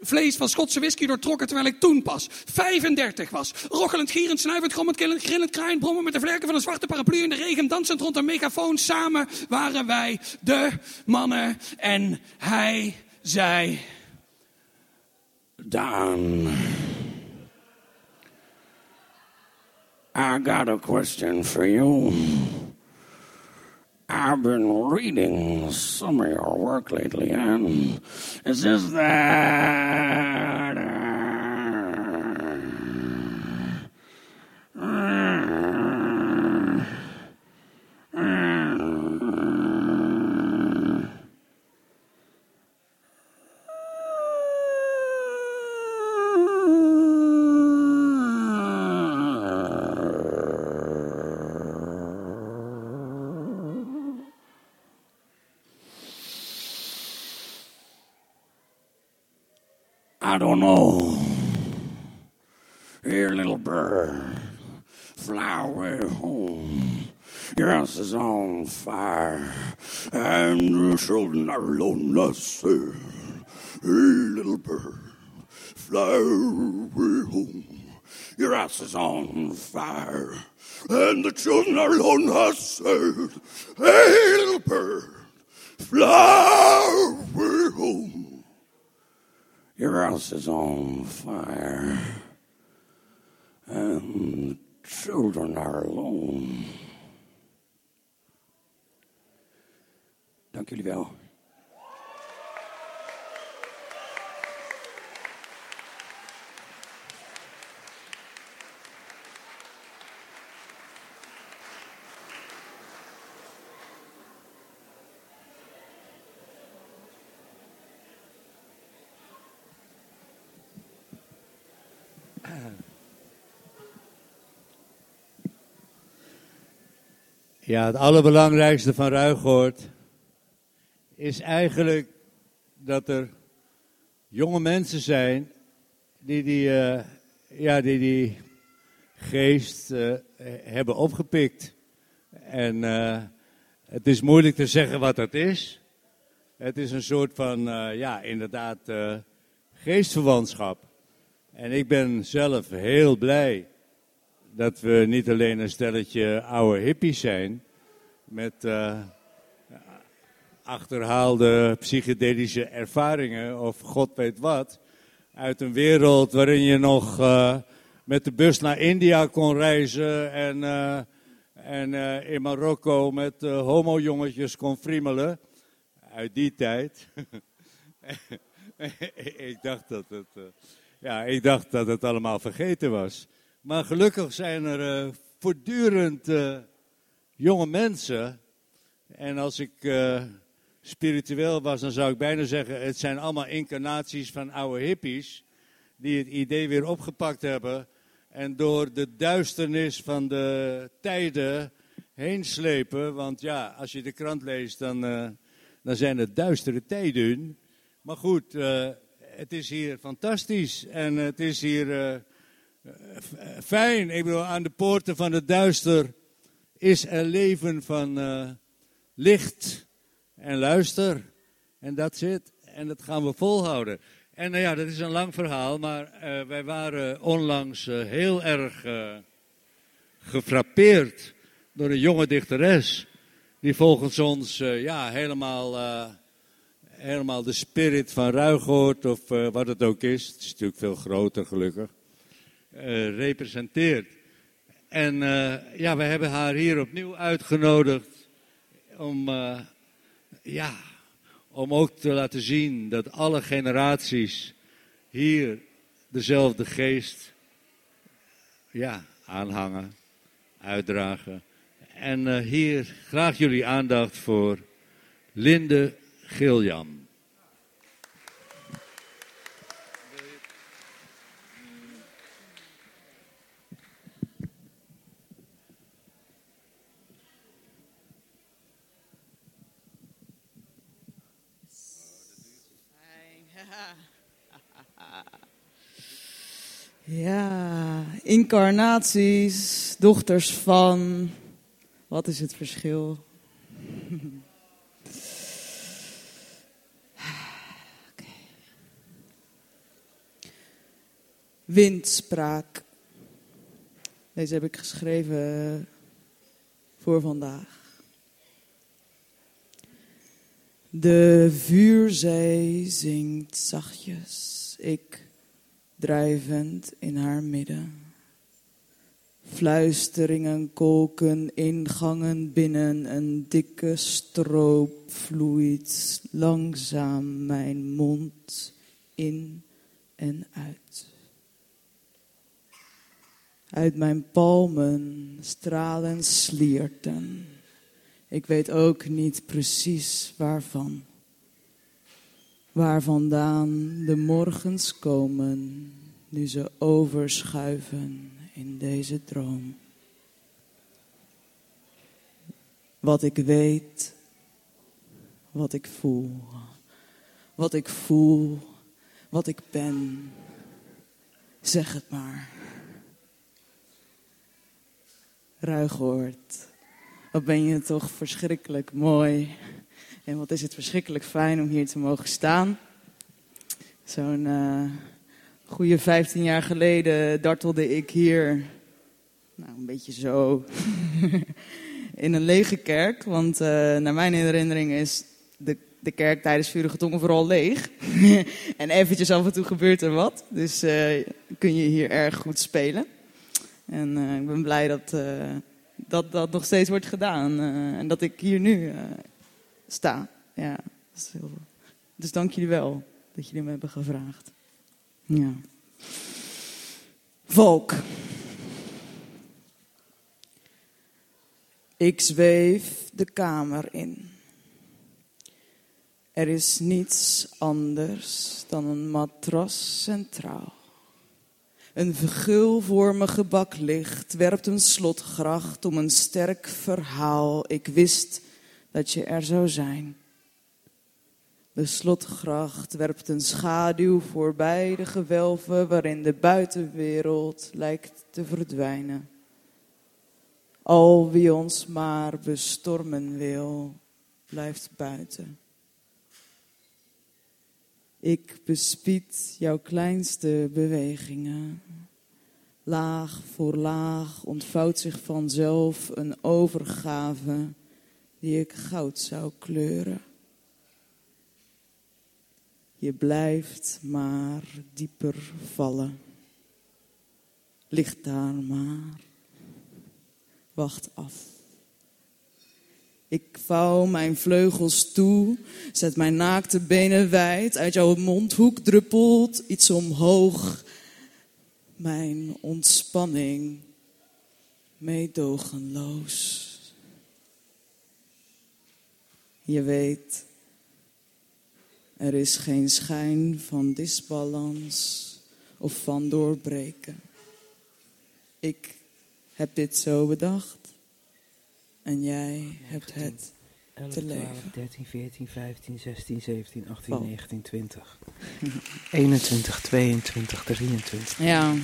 Vlees van Schotse whisky doortrokken terwijl ik toen pas 35 was. Rochelend, gierend, snuivend, grommend, killend, grillend, kraaiend, brommend met de vlerken van een zwarte paraplu in de regen. Dansend rond een megafoon. Samen waren wij de mannen. En hij zei... Don. I got a question for you. I've been reading some of your work lately, and it says that. Uh, I don't know. Here, little bird, fly away home. Your house is on fire, and the children are lonely. Sir. Hey, little bird, fly away home. Your house is on fire, and the children are lonely. Sir. Hey, little bird, fly away home. Your house is on fire, and children are alone. Dank jullie wel. Ja, het allerbelangrijkste van Ruigoord is eigenlijk dat er jonge mensen zijn die die, eh, ja, die, die geest eh, hebben opgepikt. En eh, het is moeilijk te zeggen wat dat is. Het is een soort van, ja, inderdaad, geestverwantschap. En ik ben zelf heel blij dat we niet alleen een stelletje oude hippies zijn met eh, achterhaalde psychedelische ervaringen of god weet wat. Uit een wereld waarin je nog eh, met de bus naar India kon reizen en, eh, en in Marokko met homo-jongetjes kon friemelen. Uit die tijd. ik, dacht dat het, ja, ik dacht dat het allemaal vergeten was. Maar gelukkig zijn er eh, voortdurend eh, jonge mensen. En als ik eh, spiritueel was, dan zou ik bijna zeggen: het zijn allemaal incarnaties van oude hippies. Die het idee weer opgepakt hebben. En door de duisternis van de tijden heen slepen. Want ja, als je de krant leest, dan, dan zijn het duistere tijden. Maar goed, het is hier fantastisch. En het is hier fijn. Ik bedoel, aan de poorten van het duister is er leven van eh, licht en luister. En dat zit. En dat gaan we volhouden. En nou ja, dat is een lang verhaal, maar eh, wij waren onlangs eh, heel erg eh, gefrappeerd door een jonge dichteres. Die volgens ons eh, ja, helemaal, eh, helemaal de spirit van Ruigoort, of eh, wat het ook is, het is natuurlijk veel groter gelukkig, eh, representeert. En eh, ja, we hebben haar hier opnieuw uitgenodigd om, eh, ja, om ook te laten zien dat alle generaties hier dezelfde geest ja, aanhangen, uitdragen. En hier graag jullie aandacht voor Linde Giljan. Incarnaties, dochters van. Wat is het verschil? Windspraak. Deze heb ik geschreven voor vandaag. De vuurzee zingt zachtjes. Ik drijvend in haar midden. Fluisteringen kolken ingangen binnen een dikke stroop vloeit langzaam mijn mond in en uit. Uit mijn palmen stralen slierten. Ik weet ook niet precies waarvan waar vandaan de morgens komen, nu ze overschuiven in deze droom. Wat ik weet, wat ik voel, wat ik voel, wat ik ben, zeg het maar. Ruigoord, wat ben je toch verschrikkelijk mooi. En wat is het verschrikkelijk fijn om hier te mogen staan. Zo'n eh goede 15 jaar geleden dartelde ik hier, nou een beetje zo, in een lege kerk. Want eh, naar mijn herinnering is de, de kerk tijdens Vurige Tongen vooral leeg. en eventjes af en toe gebeurt er wat. Dus eh, kun je hier erg goed spelen. En eh, ik ben blij dat, dat dat nog steeds wordt gedaan. en dat ik hier nu sta. Ja. Dus dank jullie wel dat jullie me hebben gevraagd. Ja. Volk. Ik zweef de kamer in. Er is niets anders dan een matras centraal. Een vergulvormige baklicht werpt een slotgracht om een sterk verhaal. Ik wist dat je er zou zijn. De slotgracht werpt een schaduw voorbij de gewelven waarin de buitenwereld lijkt te verdwijnen. Al wie ons maar bestormen wil, blijft buiten. Ik bespied jouw kleinste bewegingen. Laag voor laag ontvouwt zich vanzelf een overgave die ik goud zou kleuren. Je blijft maar dieper vallen. Ligt daar maar. Wacht af. Ik vouw mijn vleugels toe, zet mijn naakte benen wijd. Uit jouw mondhoek druppelt iets omhoog. Mijn ontspanning, meedogenloos. Je weet, er is geen schijn van disbalans of van doorbreken. Ik heb dit zo bedacht en jij hebt het 11, te 12, leven. 13, 14, 15, 16, 17, 18, Val. 19, 20. 21, 22, 23. Ja.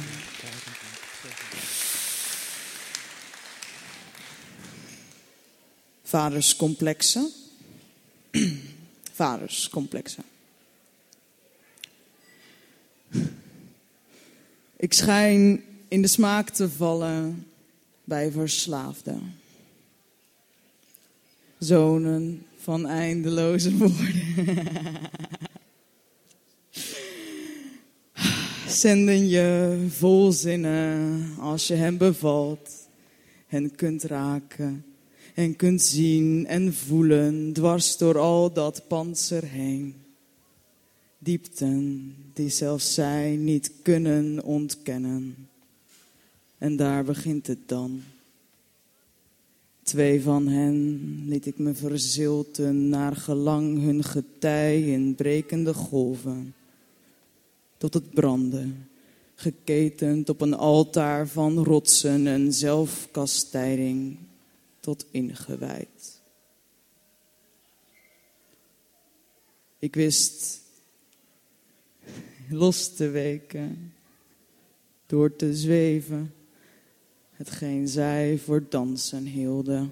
Vaderscomplexen. Vaderscomplexen. Ik schijn in de smaak te vallen bij verslaafden. Zonen van eindeloze woorden. Zenden je vol zinnen als je hem bevalt. En kunt raken en kunt zien en voelen dwars door al dat panzer heen. Diepten die zelfs zij niet kunnen ontkennen. En daar begint het dan. Twee van hen liet ik me verzilten naar gelang hun getij in brekende golven. Tot het brandde, geketend op een altaar van rotsen en zelfkastijding tot ingewijd. Ik wist los te weken, door te zweven, hetgeen zij voor dansen hielden.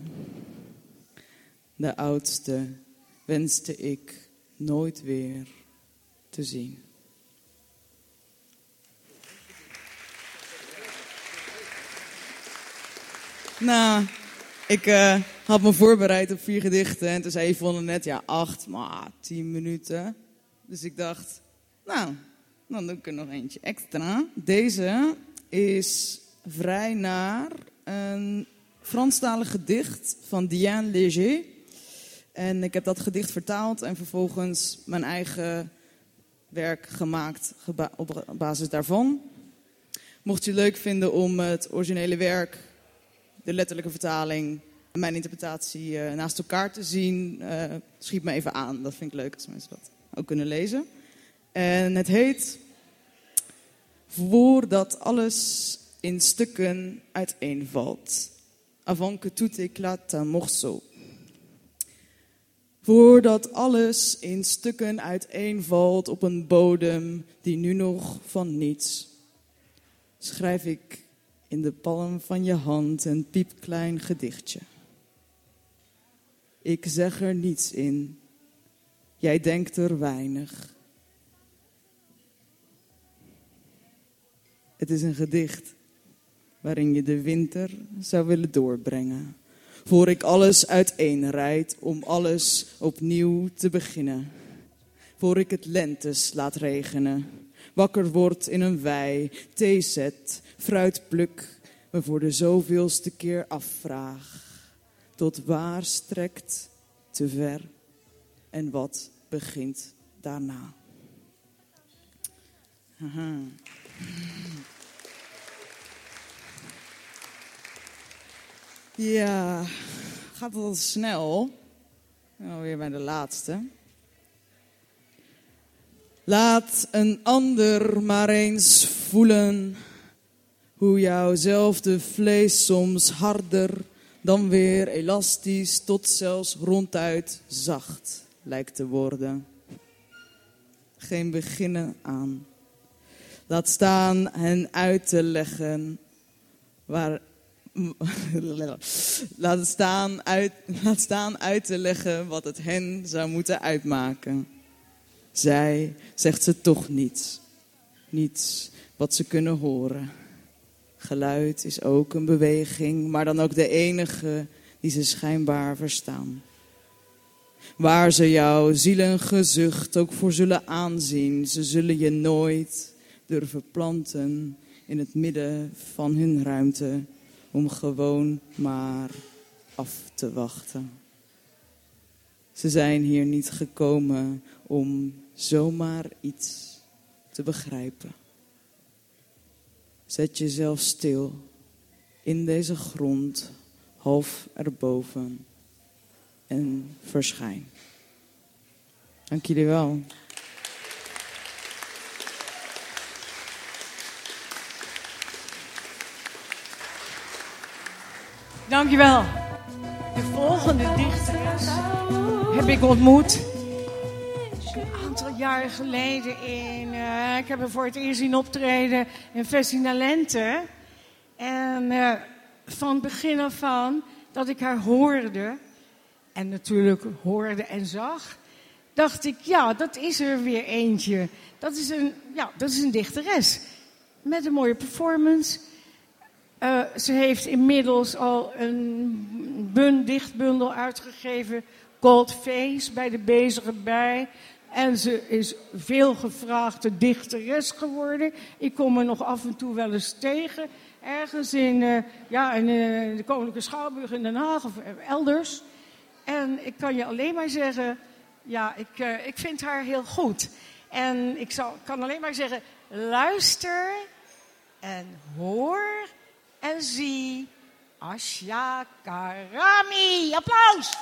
De oudste wenste ik nooit weer te zien. Nou, ik eh, had me voorbereid op vier gedichten. En toen zei Yvonne net, ja, acht, maar tien minuten. Dus ik dacht, nou, dan doe ik er nog eentje extra. Deze is vrij naar een Franstalig gedicht van Diane Léger. En ik heb dat gedicht vertaald en vervolgens mijn eigen werk gemaakt op basis daarvan. Mocht je het leuk vinden om het originele werk, de letterlijke vertaling en mijn interpretatie eh, naast elkaar te zien, eh, schiet me even aan. Dat vind ik leuk als mensen dat ook kunnen lezen. En het heet Voordat alles in stukken uiteenvalt. Avant que tout éclate en morceaux. Voordat alles in stukken uiteenvalt op een bodem die nu nog van niets. Schrijf ik in de palm van je hand een piepklein gedichtje. Ik zeg er niets in. Jij denkt er weinig. Het is een gedicht waarin je de winter zou willen doorbrengen. Voor ik alles uiteenrijd om alles opnieuw te beginnen. Voor ik het lentes laat regenen. Wakker word in een wei, thee zet, fruit pluk. Me voor de zoveelste keer afvraag. Tot waar strekt te ver en wat begint daarna? Ja, gaat wel snel. Nou, weer bij de laatste. Laat een ander maar eens voelen hoe jouwzelfde vlees soms harder dan weer elastisch tot zelfs ronduit zacht lijkt te worden. geen beginnen aan. Laat staan hen uit te leggen waar. Laat staan, uit, laat staan uit te leggen wat het hen zou moeten uitmaken. Zij zegt ze toch niets. Niets wat ze kunnen horen. Geluid is ook een beweging, maar dan ook de enige die ze schijnbaar verstaan. Waar ze jouw zielengezucht ook voor zullen aanzien, ze zullen je nooit durven planten in het midden van hun ruimte om gewoon maar af te wachten. Ze zijn hier niet gekomen om zomaar iets te begrijpen. Zet jezelf stil in deze grond, half erboven en verschijn. Dank jullie wel. Dankjewel. De volgende dichteres heb ik ontmoet aantal jaren geleden in. eh, ik heb haar voor het eerst zien optreden in Festinalente. En eh, van begin af aan dat ik haar hoorde, en natuurlijk hoorde en zag, dacht ik: ja, dat is er weer eentje. Dat is een, ja, dat is een dichteres. Met een mooie performance. Eh, ze heeft inmiddels al een bun, dichtbundel uitgegeven, Cold Face, bij de Bezige Bij. En ze is veel gevraagde dichteres geworden. Ik kom er nog af en toe wel eens tegen. Ergens in, eh, ja, in eh, de Koninklijke Schouwburg in Den Haag of elders. En ik kan je alleen maar zeggen, ja, ik, eh, ik vind haar heel goed. En ik zal, kan alleen maar zeggen, luister en hoor en zie Asha Karami. Applaus!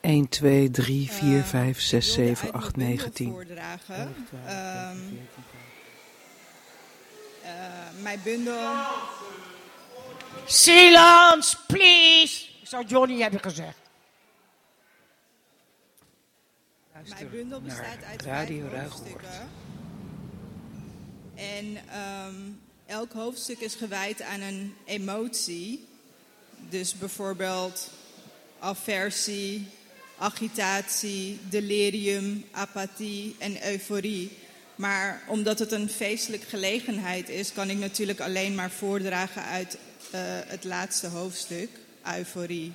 Eén, twee, drie, vier, Eh, vijf, zes, ik wilde zeven, uit acht, mijn negen, bundel tien. voordragen. Elf, twaalf, Ehm, eh, mijn bundel. Silence, please! Zou Johnny hebben gezegd. Mijn bundel bestaat uit Radio hoofdstukken. En ehm, elk hoofdstuk is gewijd aan een emotie. Dus bijvoorbeeld aversie, agitatie, delirium, apathie en euforie. Maar omdat het een feestelijk gelegenheid is, kan ik natuurlijk alleen maar voordragen uit eh, het laatste hoofdstuk, euforie.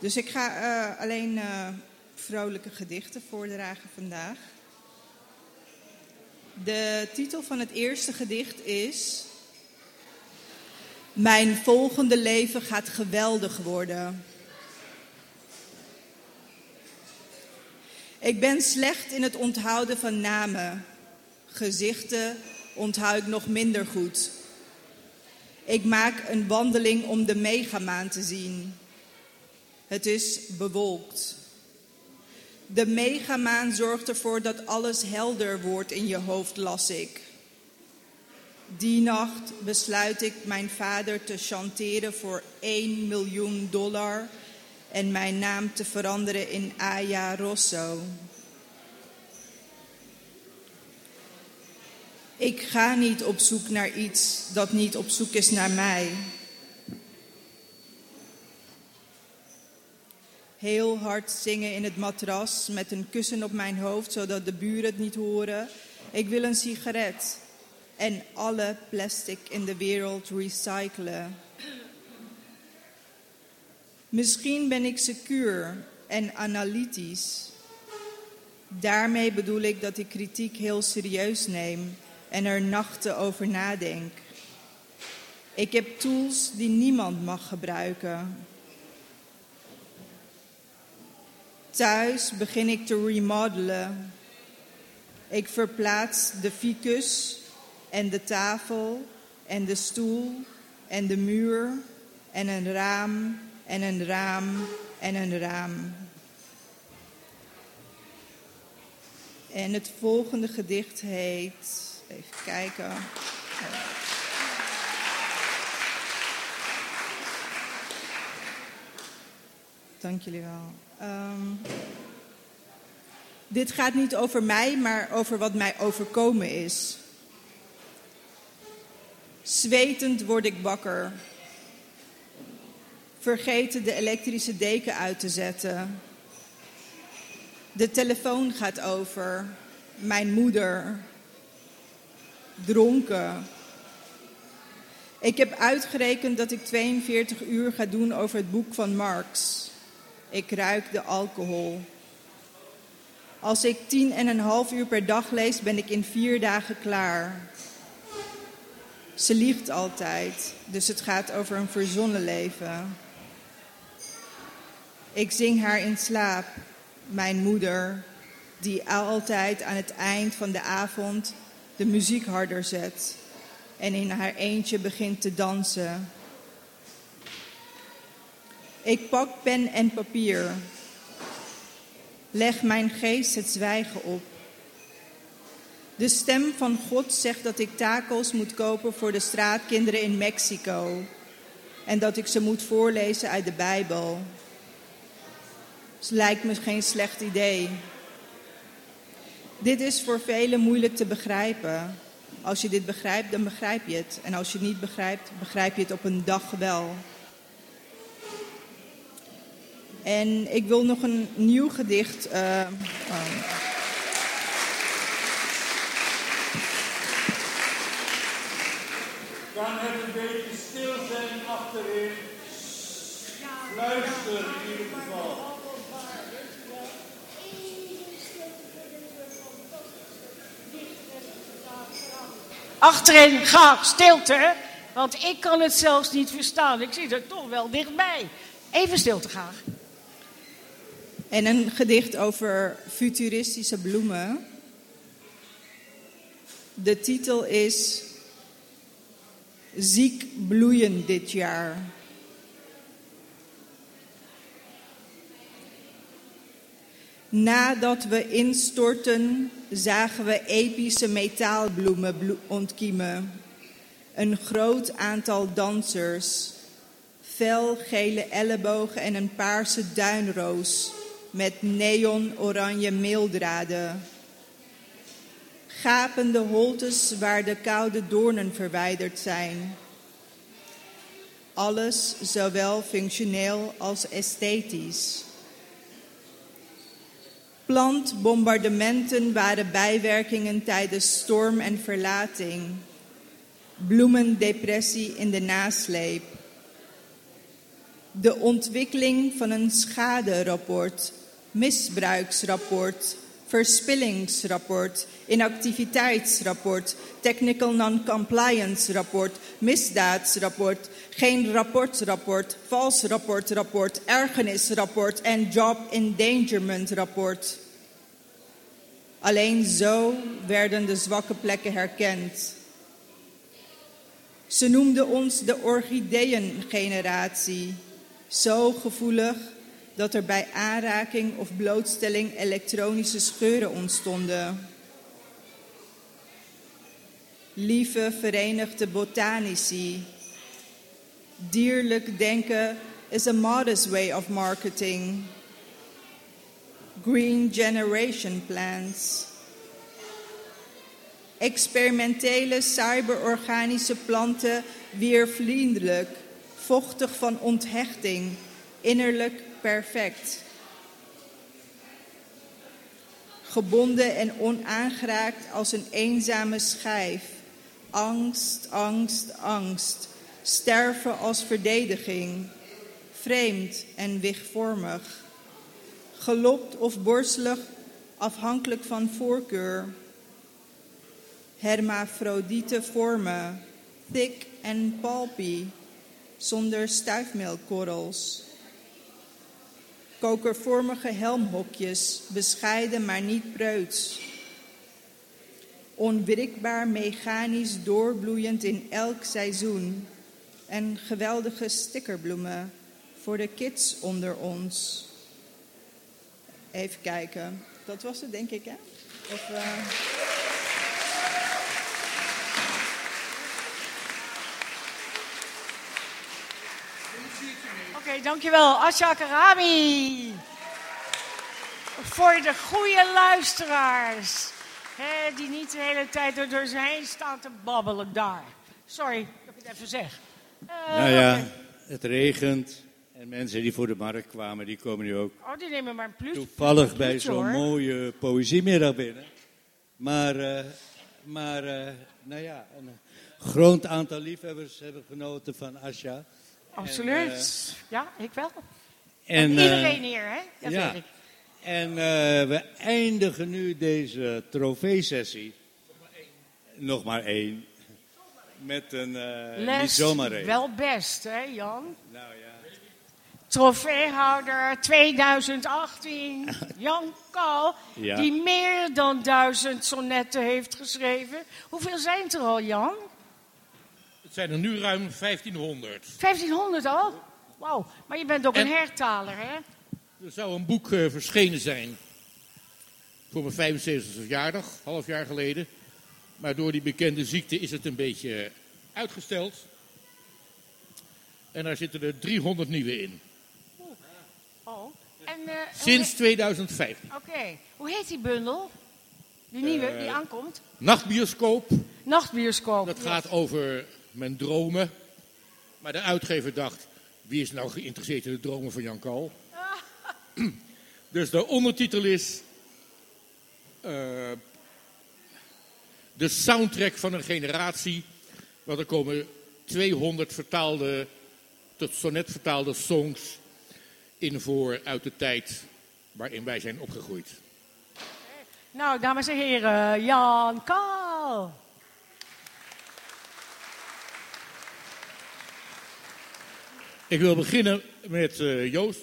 Dus ik ga eh, alleen eh, vrolijke gedichten voordragen vandaag. De titel van het eerste gedicht is. Mijn volgende leven gaat geweldig worden. Ik ben slecht in het onthouden van namen. Gezichten onthoud ik nog minder goed. Ik maak een wandeling om de megamaan te zien. Het is bewolkt. De megamaan zorgt ervoor dat alles helder wordt in je hoofd, las ik. Die nacht besluit ik mijn vader te chanteren voor 1 miljoen dollar en mijn naam te veranderen in Aya Rosso. Ik ga niet op zoek naar iets dat niet op zoek is naar mij. Heel hard zingen in het matras met een kussen op mijn hoofd zodat de buren het niet horen. Ik wil een sigaret en alle plastic in de wereld recyclen. Misschien ben ik secuur en analytisch. Daarmee bedoel ik dat ik kritiek heel serieus neem en er nachten over nadenk. Ik heb tools die niemand mag gebruiken. Thuis begin ik te remodelen. Ik verplaats de ficus en de tafel en de stoel en de muur en een raam en een raam en een raam. En het volgende gedicht heet. Even kijken. Dank jullie wel. Ehm, dit gaat niet over mij, maar over wat mij overkomen is. Zwetend word ik wakker. Vergeten de elektrische deken uit te zetten. De telefoon gaat over. Mijn moeder. Dronken. Ik heb uitgerekend dat ik 42 uur ga doen over het boek van Marx. Ik ruik de alcohol. Als ik tien en een half uur per dag lees, ben ik in vier dagen klaar. Ze liegt altijd, dus het gaat over een verzonnen leven. Ik zing haar in slaap, mijn moeder, die altijd aan het eind van de avond de muziek harder zet en in haar eentje begint te dansen. Ik pak pen en papier. Leg mijn geest het zwijgen op. De stem van God zegt dat ik tacos moet kopen voor de straatkinderen in Mexico. En dat ik ze moet voorlezen uit de Bijbel. Het lijkt me geen slecht idee. Dit is voor velen moeilijk te begrijpen. Als je dit begrijpt, dan begrijp je het. En als je het niet begrijpt, begrijp je het op een dag wel. En ik wil nog een nieuw gedicht. eh, oh. Kan het een beetje stil zijn achterin? Luister in ieder geval. Achterin graag stilte, want ik kan het zelfs niet verstaan. Ik zit er toch wel dichtbij. Even stilte graag. En een gedicht over futuristische bloemen. De titel is Ziek bloeien dit jaar. Nadat we instortten, zagen we epische metaalbloemen blo- ontkiemen. Een groot aantal dansers. Felgele ellebogen en een paarse duinroos met neon-oranje meeldraden. Gapende holtes waar de koude doornen verwijderd zijn. Alles zowel functioneel als esthetisch. Plantbombardementen waren bijwerkingen tijdens storm en verlating. Bloemendepressie in de nasleep. De ontwikkeling van een schaderapport, misbruiksrapport, verspillingsrapport, inactiviteitsrapport, technical non-compliance rapport, misdaadsrapport, geen rapportrapport, vals rapportrapport, ergernisrapport en job endangerment rapport. Alleen zo werden de zwakke plekken herkend. Ze noemden ons de orchideeëngeneratie, zo gevoelig dat er bij aanraking of blootstelling elektronische scheuren ontstonden. Lieve Verenigde Botanici, dierlijk denken is a modest way of marketing. Green generation plants. Experimentele cyberorganische planten weervriendelijk, vochtig van onthechting, innerlijk perfect. Gebonden en onaangeraakt als een eenzame schijf. Angst, angst, angst. Sterven als verdediging. Vreemd en wigvormig. Gelopt of borstelig, afhankelijk van voorkeur. Hermafrodiete vormen. Thick en pulpy. Zonder stuifmeelkorrels. Kokervormige helmhokjes, bescheiden maar niet preuts. Onwrikbaar mechanisch doorbloeiend in elk seizoen. En geweldige stickerbloemen voor de kids onder ons. Even kijken. Dat was het, denk ik, hè? Of, eh, Dankjewel. Asja Karami. Voor de goede luisteraars. Hè, die niet de hele tijd door, door zijn heen staan te babbelen daar. Sorry dat ik het even zeg. Eh, nou ja, het regent. En mensen die voor de markt kwamen, die komen nu ook Oh, die nemen maar een plus. toevallig bij zo'n mooie poëziemiddag binnen. Maar, eh, maar eh, nou ja, een groot aantal liefhebbers hebben genoten van Asja. Absoluut. En, eh, ja, ik wel. en, En, iedereen eh, hier, hè? Dat ja. weet ik. En eh, we eindigen nu deze trofeesessie. Nog maar één. Met een, eh niet Les, wel best, hè, Jan? Nou ja. Trofeehouder 2018, Jan Kal, Ja. die meer dan duizend sonnetten heeft geschreven. Hoeveel zijn het er al, Jan? Het zijn er nu ruim 1500. 1500 al? Wauw, maar je bent ook En- een hertaler, hè? Er zou een boek eh, verschenen zijn voor mijn 75e verjaardag, half jaar geleden. Maar door die bekende ziekte is het een beetje uitgesteld. En daar zitten er 300 nieuwe in. Oh, en... eh, Sinds heet- 2015. Oké, hoe heet die bundel? Die nieuwe, Eh, die aankomt? Nachtbioscoop. Nachtbioscoop. Dat yes. gaat over mijn dromen. Maar de uitgever dacht, wie is nou geïnteresseerd in de dromen van Jan Kal? dus de ondertitel is... eh, de soundtrack van een generatie. Want er komen 200 vertaalde, tot sonnet vertaalde songs in voor uit de tijd waarin wij zijn opgegroeid. Nou, dames en heren, Jan Kal. Ik wil beginnen met eh, Joost.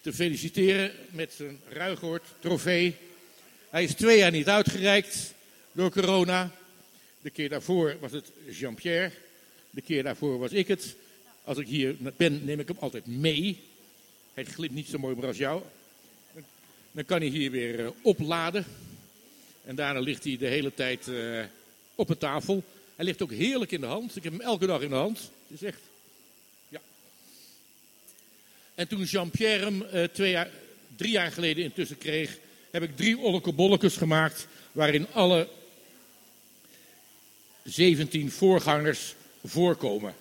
Te feliciteren met zijn Ruigoord trofee. Hij is twee jaar niet uitgereikt door corona. De keer daarvoor was het Jean-Pierre. De keer daarvoor was ik het. Als ik hier ben, neem ik hem altijd mee. Hij glimt niet zo mooi meer als jou. Dan kan hij hier weer eh, opladen. En daarna ligt hij de hele tijd eh, op de tafel. Hij ligt ook heerlijk in de hand. Ik heb hem elke dag in de hand. Het is echt. En toen Jean-Pierre hem eh, jaar, drie jaar geleden intussen kreeg, heb ik drie olleke gemaakt. Waarin alle 17 voorgangers voorkomen.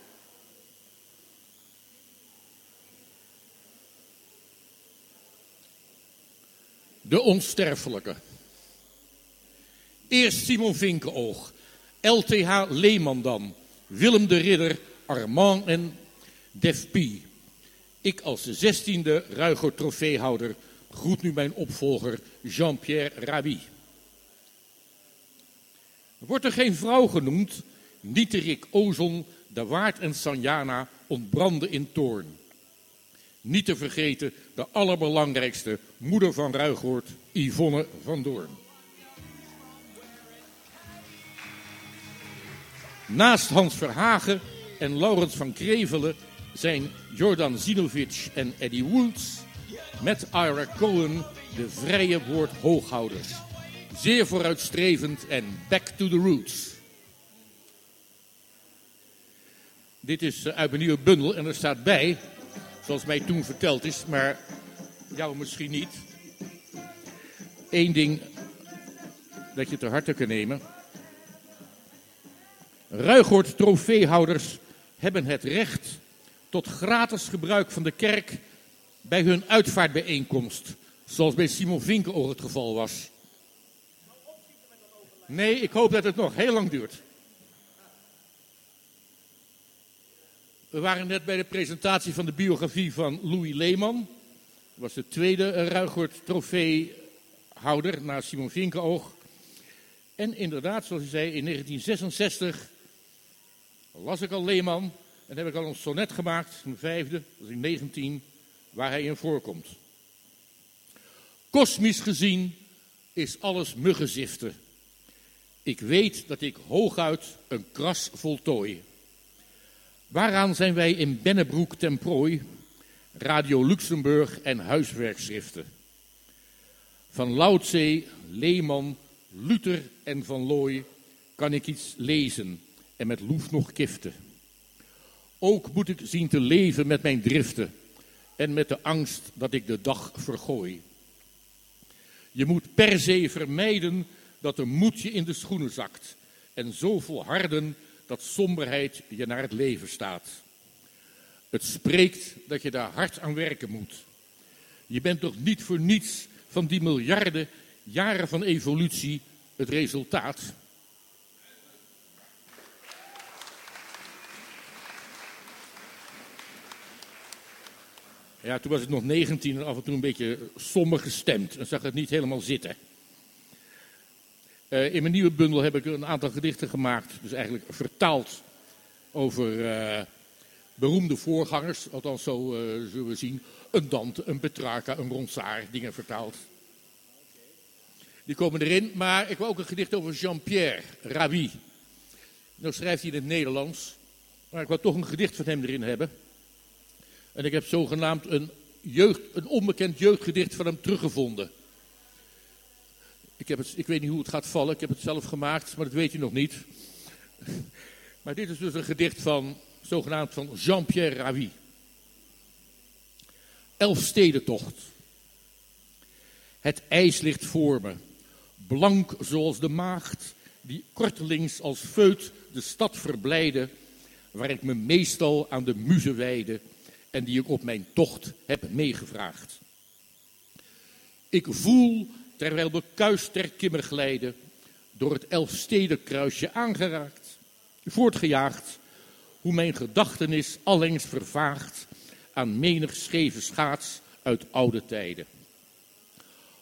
De onsterfelijke. Eerst Simon Vinkenoog, LTH Leeman dan, Willem de Ridder, Armand en Def P. Ik als de zestiende Ruiger trofeehouder groet nu mijn opvolger Jean-Pierre Rabi. Wordt er geen vrouw genoemd, Nieterik Ozon, de Waard en Sanjana ontbranden in toorn. Niet te vergeten de allerbelangrijkste moeder van Ruigoord, Yvonne van Doorn. Naast Hans Verhagen en Laurens van Krevelen zijn Jordan Zinovic en Eddie Woods met Ira Cohen de vrije woordhooghouders. Zeer vooruitstrevend en back to the roots. Dit is eh, uit mijn nieuwe bundel en er staat bij, zoals mij toen verteld is, maar jou misschien niet. Eén ding dat je te harte kan nemen. Ruigoord trofeehouders hebben het recht tot gratis gebruik van de kerk bij hun uitvaartbijeenkomst, zoals bij Simon Vinkenoog het geval was. Nee, ik hoop dat het nog heel lang duurt. We waren net bij de presentatie van de biografie van Louis Leeman. Dat was de tweede Ruigoord trofeehouder na Simon Vinkenoog. En inderdaad, zoals u zei, in 1966 las ik al Leeman en heb ik al een sonnet gemaakt, mijn vijfde, dat is in 19, waar hij in voorkomt. Kosmisch gezien is alles muggenziften. Ik weet dat ik hooguit een kras voltooi. Waaraan zijn wij in Bennebroek ten prooi? Radio Luxemburg en huiswerkschriften. Van Lautzee, Leeman, Luther en Van Looy kan ik iets lezen en met loef nog kiften. Ook moet ik zien te leven met mijn driften en met de angst dat ik de dag vergooi. Je moet per se vermijden dat de moed je in de schoenen zakt en zo volharden dat somberheid je naar het leven staat. Het spreekt dat je daar hard aan werken moet. Je bent toch niet voor niets van die miljarden jaren van evolutie het resultaat. Ja, toen was ik nog 19 en af en toe een beetje somber gestemd en zag het niet helemaal zitten. Eh, in mijn nieuwe bundel heb ik een aantal gedichten gemaakt, dus eigenlijk vertaald over eh, beroemde voorgangers, althans zo eh, zullen we zien. Een Dante, een Petrarca, een Ronsard, dingen vertaald. Die komen erin, maar ik wil ook een gedicht over Jean-Pierre Rabhi. Nou schrijft hij in het Nederlands, maar ik wil toch een gedicht van hem erin hebben. En ik heb zogenaamd een, jeugd, een onbekend jeugdgedicht van hem teruggevonden. Ik, heb het, ik weet niet hoe het gaat vallen, ik heb het zelf gemaakt, maar dat weet je nog niet. Maar dit is dus een gedicht van, zogenaamd van Jean-Pierre Rabhi. Elfstedentocht. Het ijs ligt voor me, blank zoals de maagd, die kortelings als feut de stad verblijde, waar ik me meestal aan de muze wijde en die ik op mijn tocht heb meegevraagd. Ik voel, terwijl we kuis ter glijden, door het Elfstedenkruisje aangeraakt, voortgejaagd, hoe mijn gedachtenis allengs vervaagt aan menig scheve schaats uit oude tijden.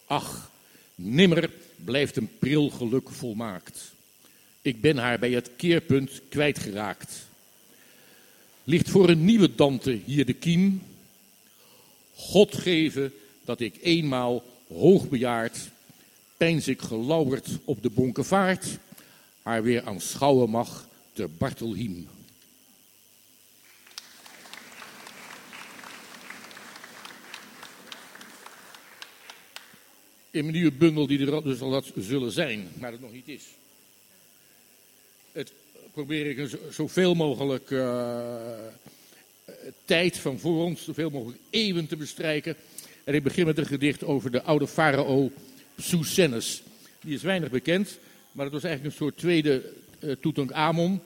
Ach, nimmer blijft een pril geluk volmaakt. Ik ben haar bij het keerpunt kwijtgeraakt. Ligt voor een nieuwe Dante hier de kiem? God geven dat ik eenmaal hoogbejaard, pijns ik gelauwerd op de bonkevaart, haar weer aanschouwen mag te Bartelhiem. In mijn nieuwe bundel, die er dus al wat zullen zijn, maar dat nog niet is. Het probeer ik zoveel mogelijk eh, tijd van voor ons, zoveel mogelijk eeuwen te bestrijken. En ik begin met een gedicht over de oude farao Susennes. Die is weinig bekend, maar het was eigenlijk een soort tweede uh, Tutankhamon.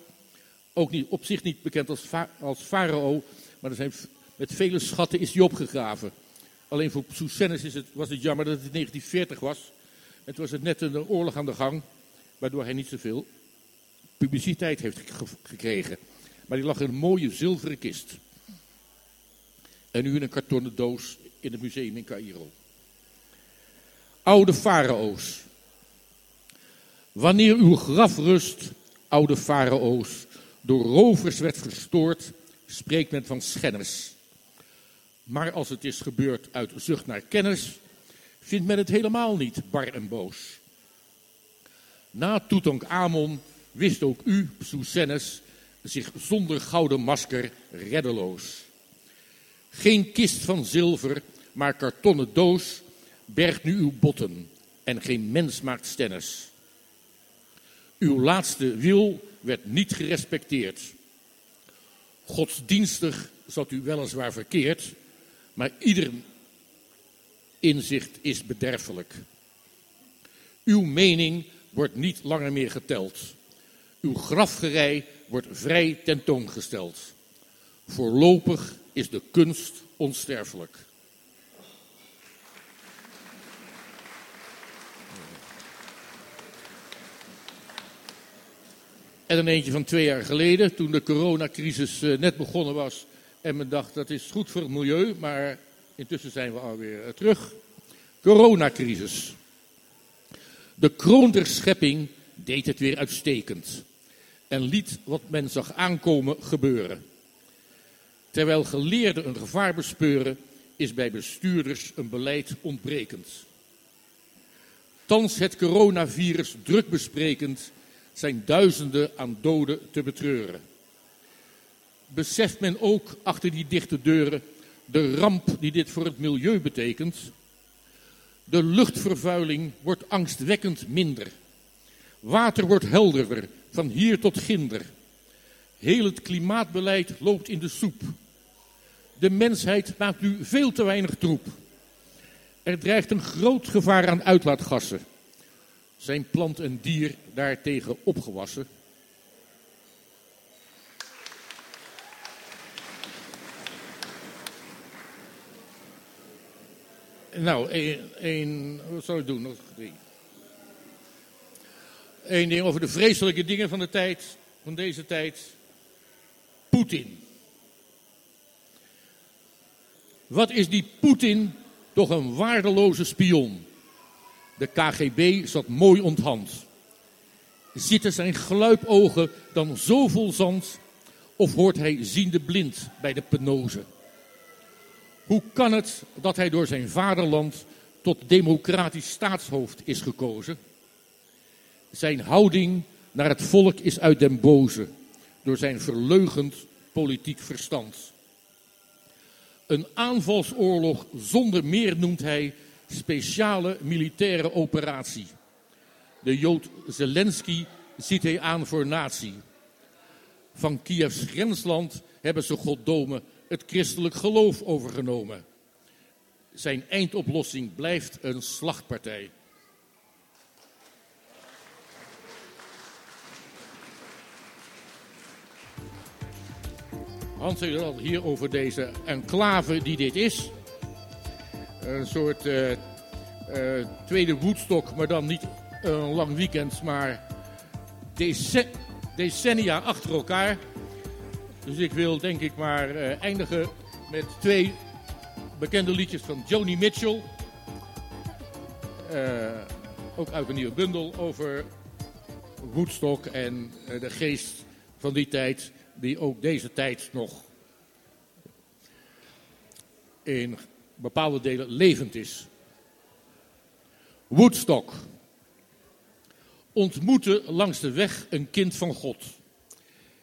Ook niet, op zich niet bekend als, als farao, maar er zijn, met vele schatten is hij opgegraven. Alleen voor Susennes is het, was het jammer dat het in 1940 was. Toen was het net een oorlog aan de gang, waardoor hij niet zoveel publiciteit heeft ge- gekregen. Maar die lag in een mooie zilveren kist. En nu in een kartonnen doos in het museum in Cairo. Oude farao's. Wanneer uw graf rust, oude farao's, door rovers werd verstoord, spreekt men van schenners. Maar als het is gebeurd uit zucht naar kennis, vindt men het helemaal niet bar en boos. Na Tutankhamon wist ook u, Susennes, zich zonder gouden masker reddeloos. Geen kist van zilver, maar kartonnen doos bergt nu uw botten en geen mens maakt stennis. Uw laatste wil werd niet gerespecteerd. Godsdienstig zat u weliswaar verkeerd, maar ieder inzicht is bederfelijk. Uw mening wordt niet langer meer geteld. Uw grafgerij wordt vrij tentoongesteld. Voorlopig is de kunst onsterfelijk. En dan eentje van twee jaar geleden, toen de coronacrisis eh, net begonnen was. En men dacht dat is goed voor het milieu, maar intussen zijn we alweer eh, terug. Coronacrisis. De kroon der schepping deed het weer uitstekend en liet wat men zag aankomen gebeuren. Terwijl geleerden een gevaar bespeuren, is bij bestuurders een beleid ontbrekend. Thans het coronavirus druk besprekend zijn duizenden aan doden te betreuren. Beseft men ook achter die dichte deuren de ramp die dit voor het milieu betekent? De luchtvervuiling wordt angstwekkend minder. Water wordt helderder, van hier tot ginder. Heel het klimaatbeleid loopt in de soep. De mensheid maakt nu veel te weinig troep. Er dreigt een groot gevaar aan uitlaatgassen. Zijn plant en dier daartegen opgewassen? Nou, één, één, wat zal ik doen? Nog drie. Eén ding over de vreselijke dingen van de tijd, van deze tijd. Poetin. Wat is die Poetin toch een waardeloze spion? De KGB zat mooi onthand. Zitten zijn gluipogen dan zo vol zand? Of hoort hij ziende blind bij de penose? Hoe kan het dat hij door zijn vaderland tot democratisch staatshoofd is gekozen? Zijn houding naar het volk is uit den boze, door zijn verleugend politiek verstand. Een aanvalsoorlog zonder meer noemt hij speciale militaire operatie. De Jood Zelensky ziet hij aan voor nazi. Van Kievs grensland hebben ze goddome het christelijk geloof overgenomen. Zijn eindoplossing blijft een slachtpartij. Hans heeft het al hier over deze enclave die dit is. Een soort eh, eh, tweede Woodstock, maar dan niet een lang weekend, maar dece- decennia achter elkaar. Dus ik wil denk ik maar eh, eindigen met twee bekende liedjes van Joni Mitchell. Eh, ook uit een nieuwe bundel over Woodstock en eh, de geest van die tijd, die ook deze tijd nog in bepaalde delen levend is. Woodstock ontmoette langs de weg een kind van God.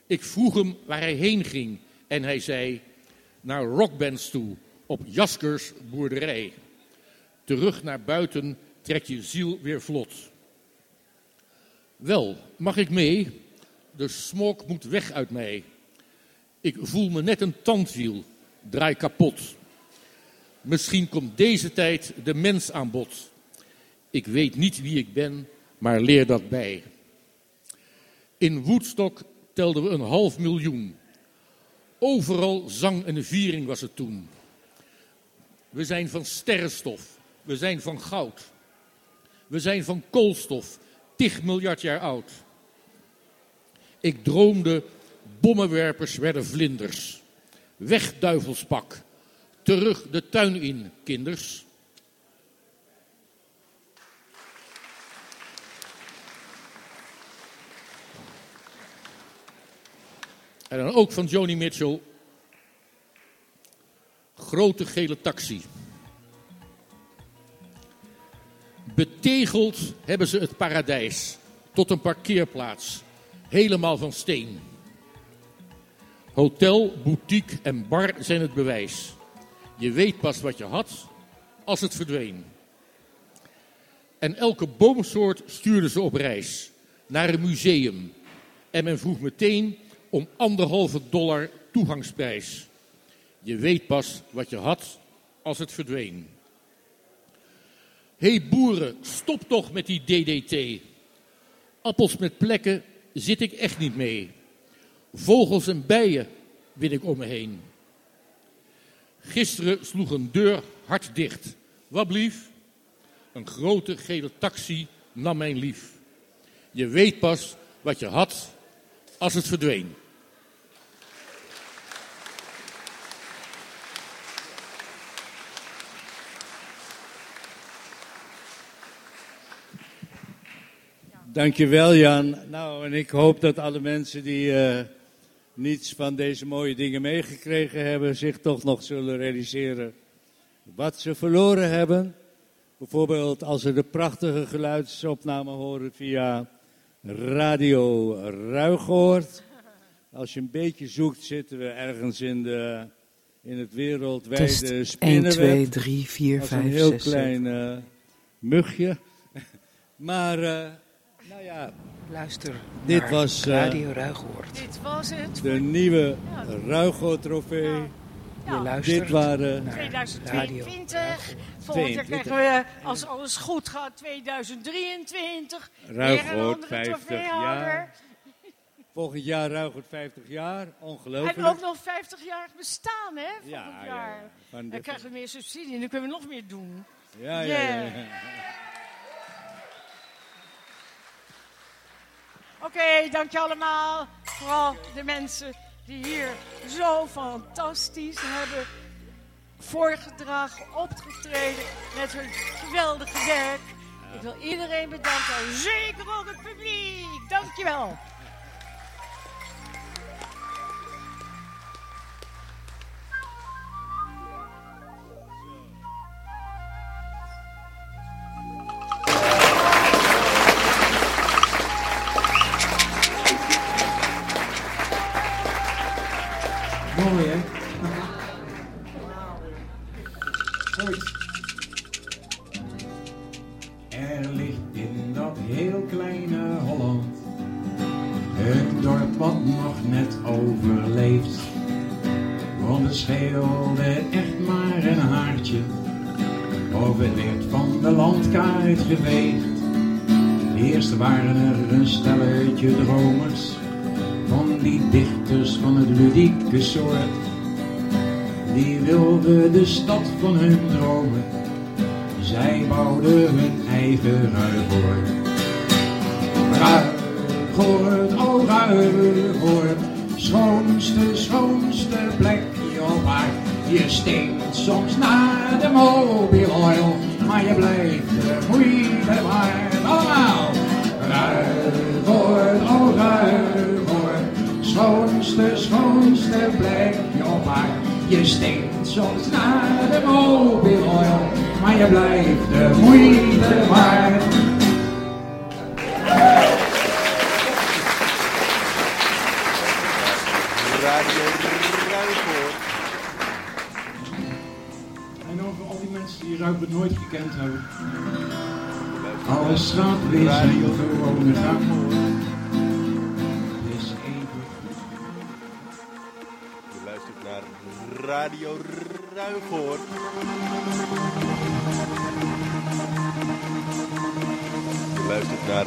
Ik vroeg hem waar hij heen ging en hij zei naar rockbands toe op Jaskers boerderij. Terug naar buiten trek je ziel weer vlot. Wel, mag ik mee? De smok moet weg uit mij. Ik voel me net een tandwiel, draai kapot. Misschien komt deze tijd de mens aan bod. Ik weet niet wie ik ben, maar leer dat bij. In Woodstock telden we een half miljoen. Overal zang en viering was het toen. We zijn van sterrenstof, we zijn van goud. We zijn van koolstof, tig miljard jaar oud. Ik droomde, bommenwerpers werden vlinders. Weg duivelspak, terug de tuin in, kinders. En dan ook van Joni Mitchell. Grote gele taxi. Betegeld hebben ze het paradijs tot een parkeerplaats, helemaal van steen. Hotel, boutique en bar zijn het bewijs. Je weet pas wat je had als het verdween. En elke boomsoort stuurde ze op reis naar een museum. En men vroeg meteen om anderhalve dollar toegangsprijs. Je weet pas wat je had als het verdween. Hé hey boeren, stop toch met die DDT. Appels met plekken zit ik echt niet mee. Vogels en bijen win ik om me heen. Gisteren sloeg een deur hard dicht. Wat blief? Een grote gele taxi nam mijn lief. Je weet pas wat je had als het verdween. Dankjewel Jan. Nou, en ik hoop dat alle mensen die eh, niets van deze mooie dingen meegekregen hebben, zich toch nog zullen realiseren wat ze verloren hebben. Bijvoorbeeld als ze de prachtige geluidsopname horen via Radio Ruigoord. Als je een beetje zoekt, zitten we ergens in, de, in het wereldwijde Test 1, spinnenweb. 2, 3, 4, Als 5, een heel 6, klein eh, mugje. maar, eh, nou ja, Luister Dit naar was eh, Radio Ruigoord. Dit was het. de nieuwe Ja. Ruigo-trofee. Ja. Dit waren... naar 2022. Volgend jaar 22. krijgen we, als alles goed gaat, 2023. Ruigoord, Weer een andere 50 trofeehouder. jaar. Volgend jaar Ruigoord 50 jaar. Ongelooflijk. En ook nog 50 jaar bestaan, hè? Volgend Ja, ja, jaar. ja. Dan krijgen we meer subsidie en dan kunnen we nog meer doen. Ja, ja, ja. Oké, dank je allemaal. Vooral de mensen die hier zo fantastisch hebben voorgedragen, opgetreden met hun geweldige werk. Ik wil iedereen bedanken, zeker ook het publiek. Dankjewel. Heel kleine Holland een dorp wat nog net overleeft. Want het scheelde echt maar een haartje, of het werd van de landkaart geveegd. Eerst waren er een stelletje dromers, van die dichters van het ludieke soort. Die wilden de stad van hun dromen, zij bouwden hun eigen ruigoord. Ruigoord, oh ruigoord, schoonste, schoonste plekje op aard. Je stinkt soms naar de mobile oil, maar je blijft de moeite waard. Allemaal! Ruigoord, oh ruigoord, schoonste, schoonste plekje op aard. Je stinkt soms naar de mobile oil, maar je blijft de moeite waard. Die mensen die Ruigbert nooit gekend hebben. Alle straatwezen zijn gewone gang. Het is even Je luistert naar Radio Ruigoord. Je luistert naar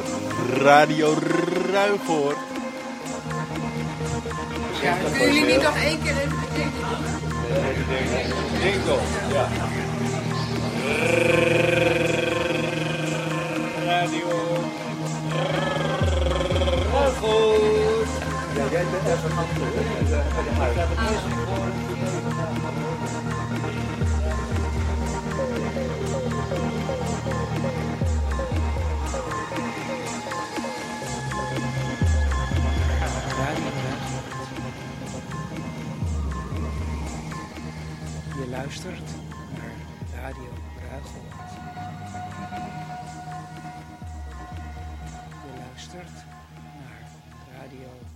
Radio Ruigoord. Ja, kunnen jullie niet nog één keer even? Jingle, ja. Radio Ruigoord. Ja, jij bent even. Je luistert luistert naar Radio.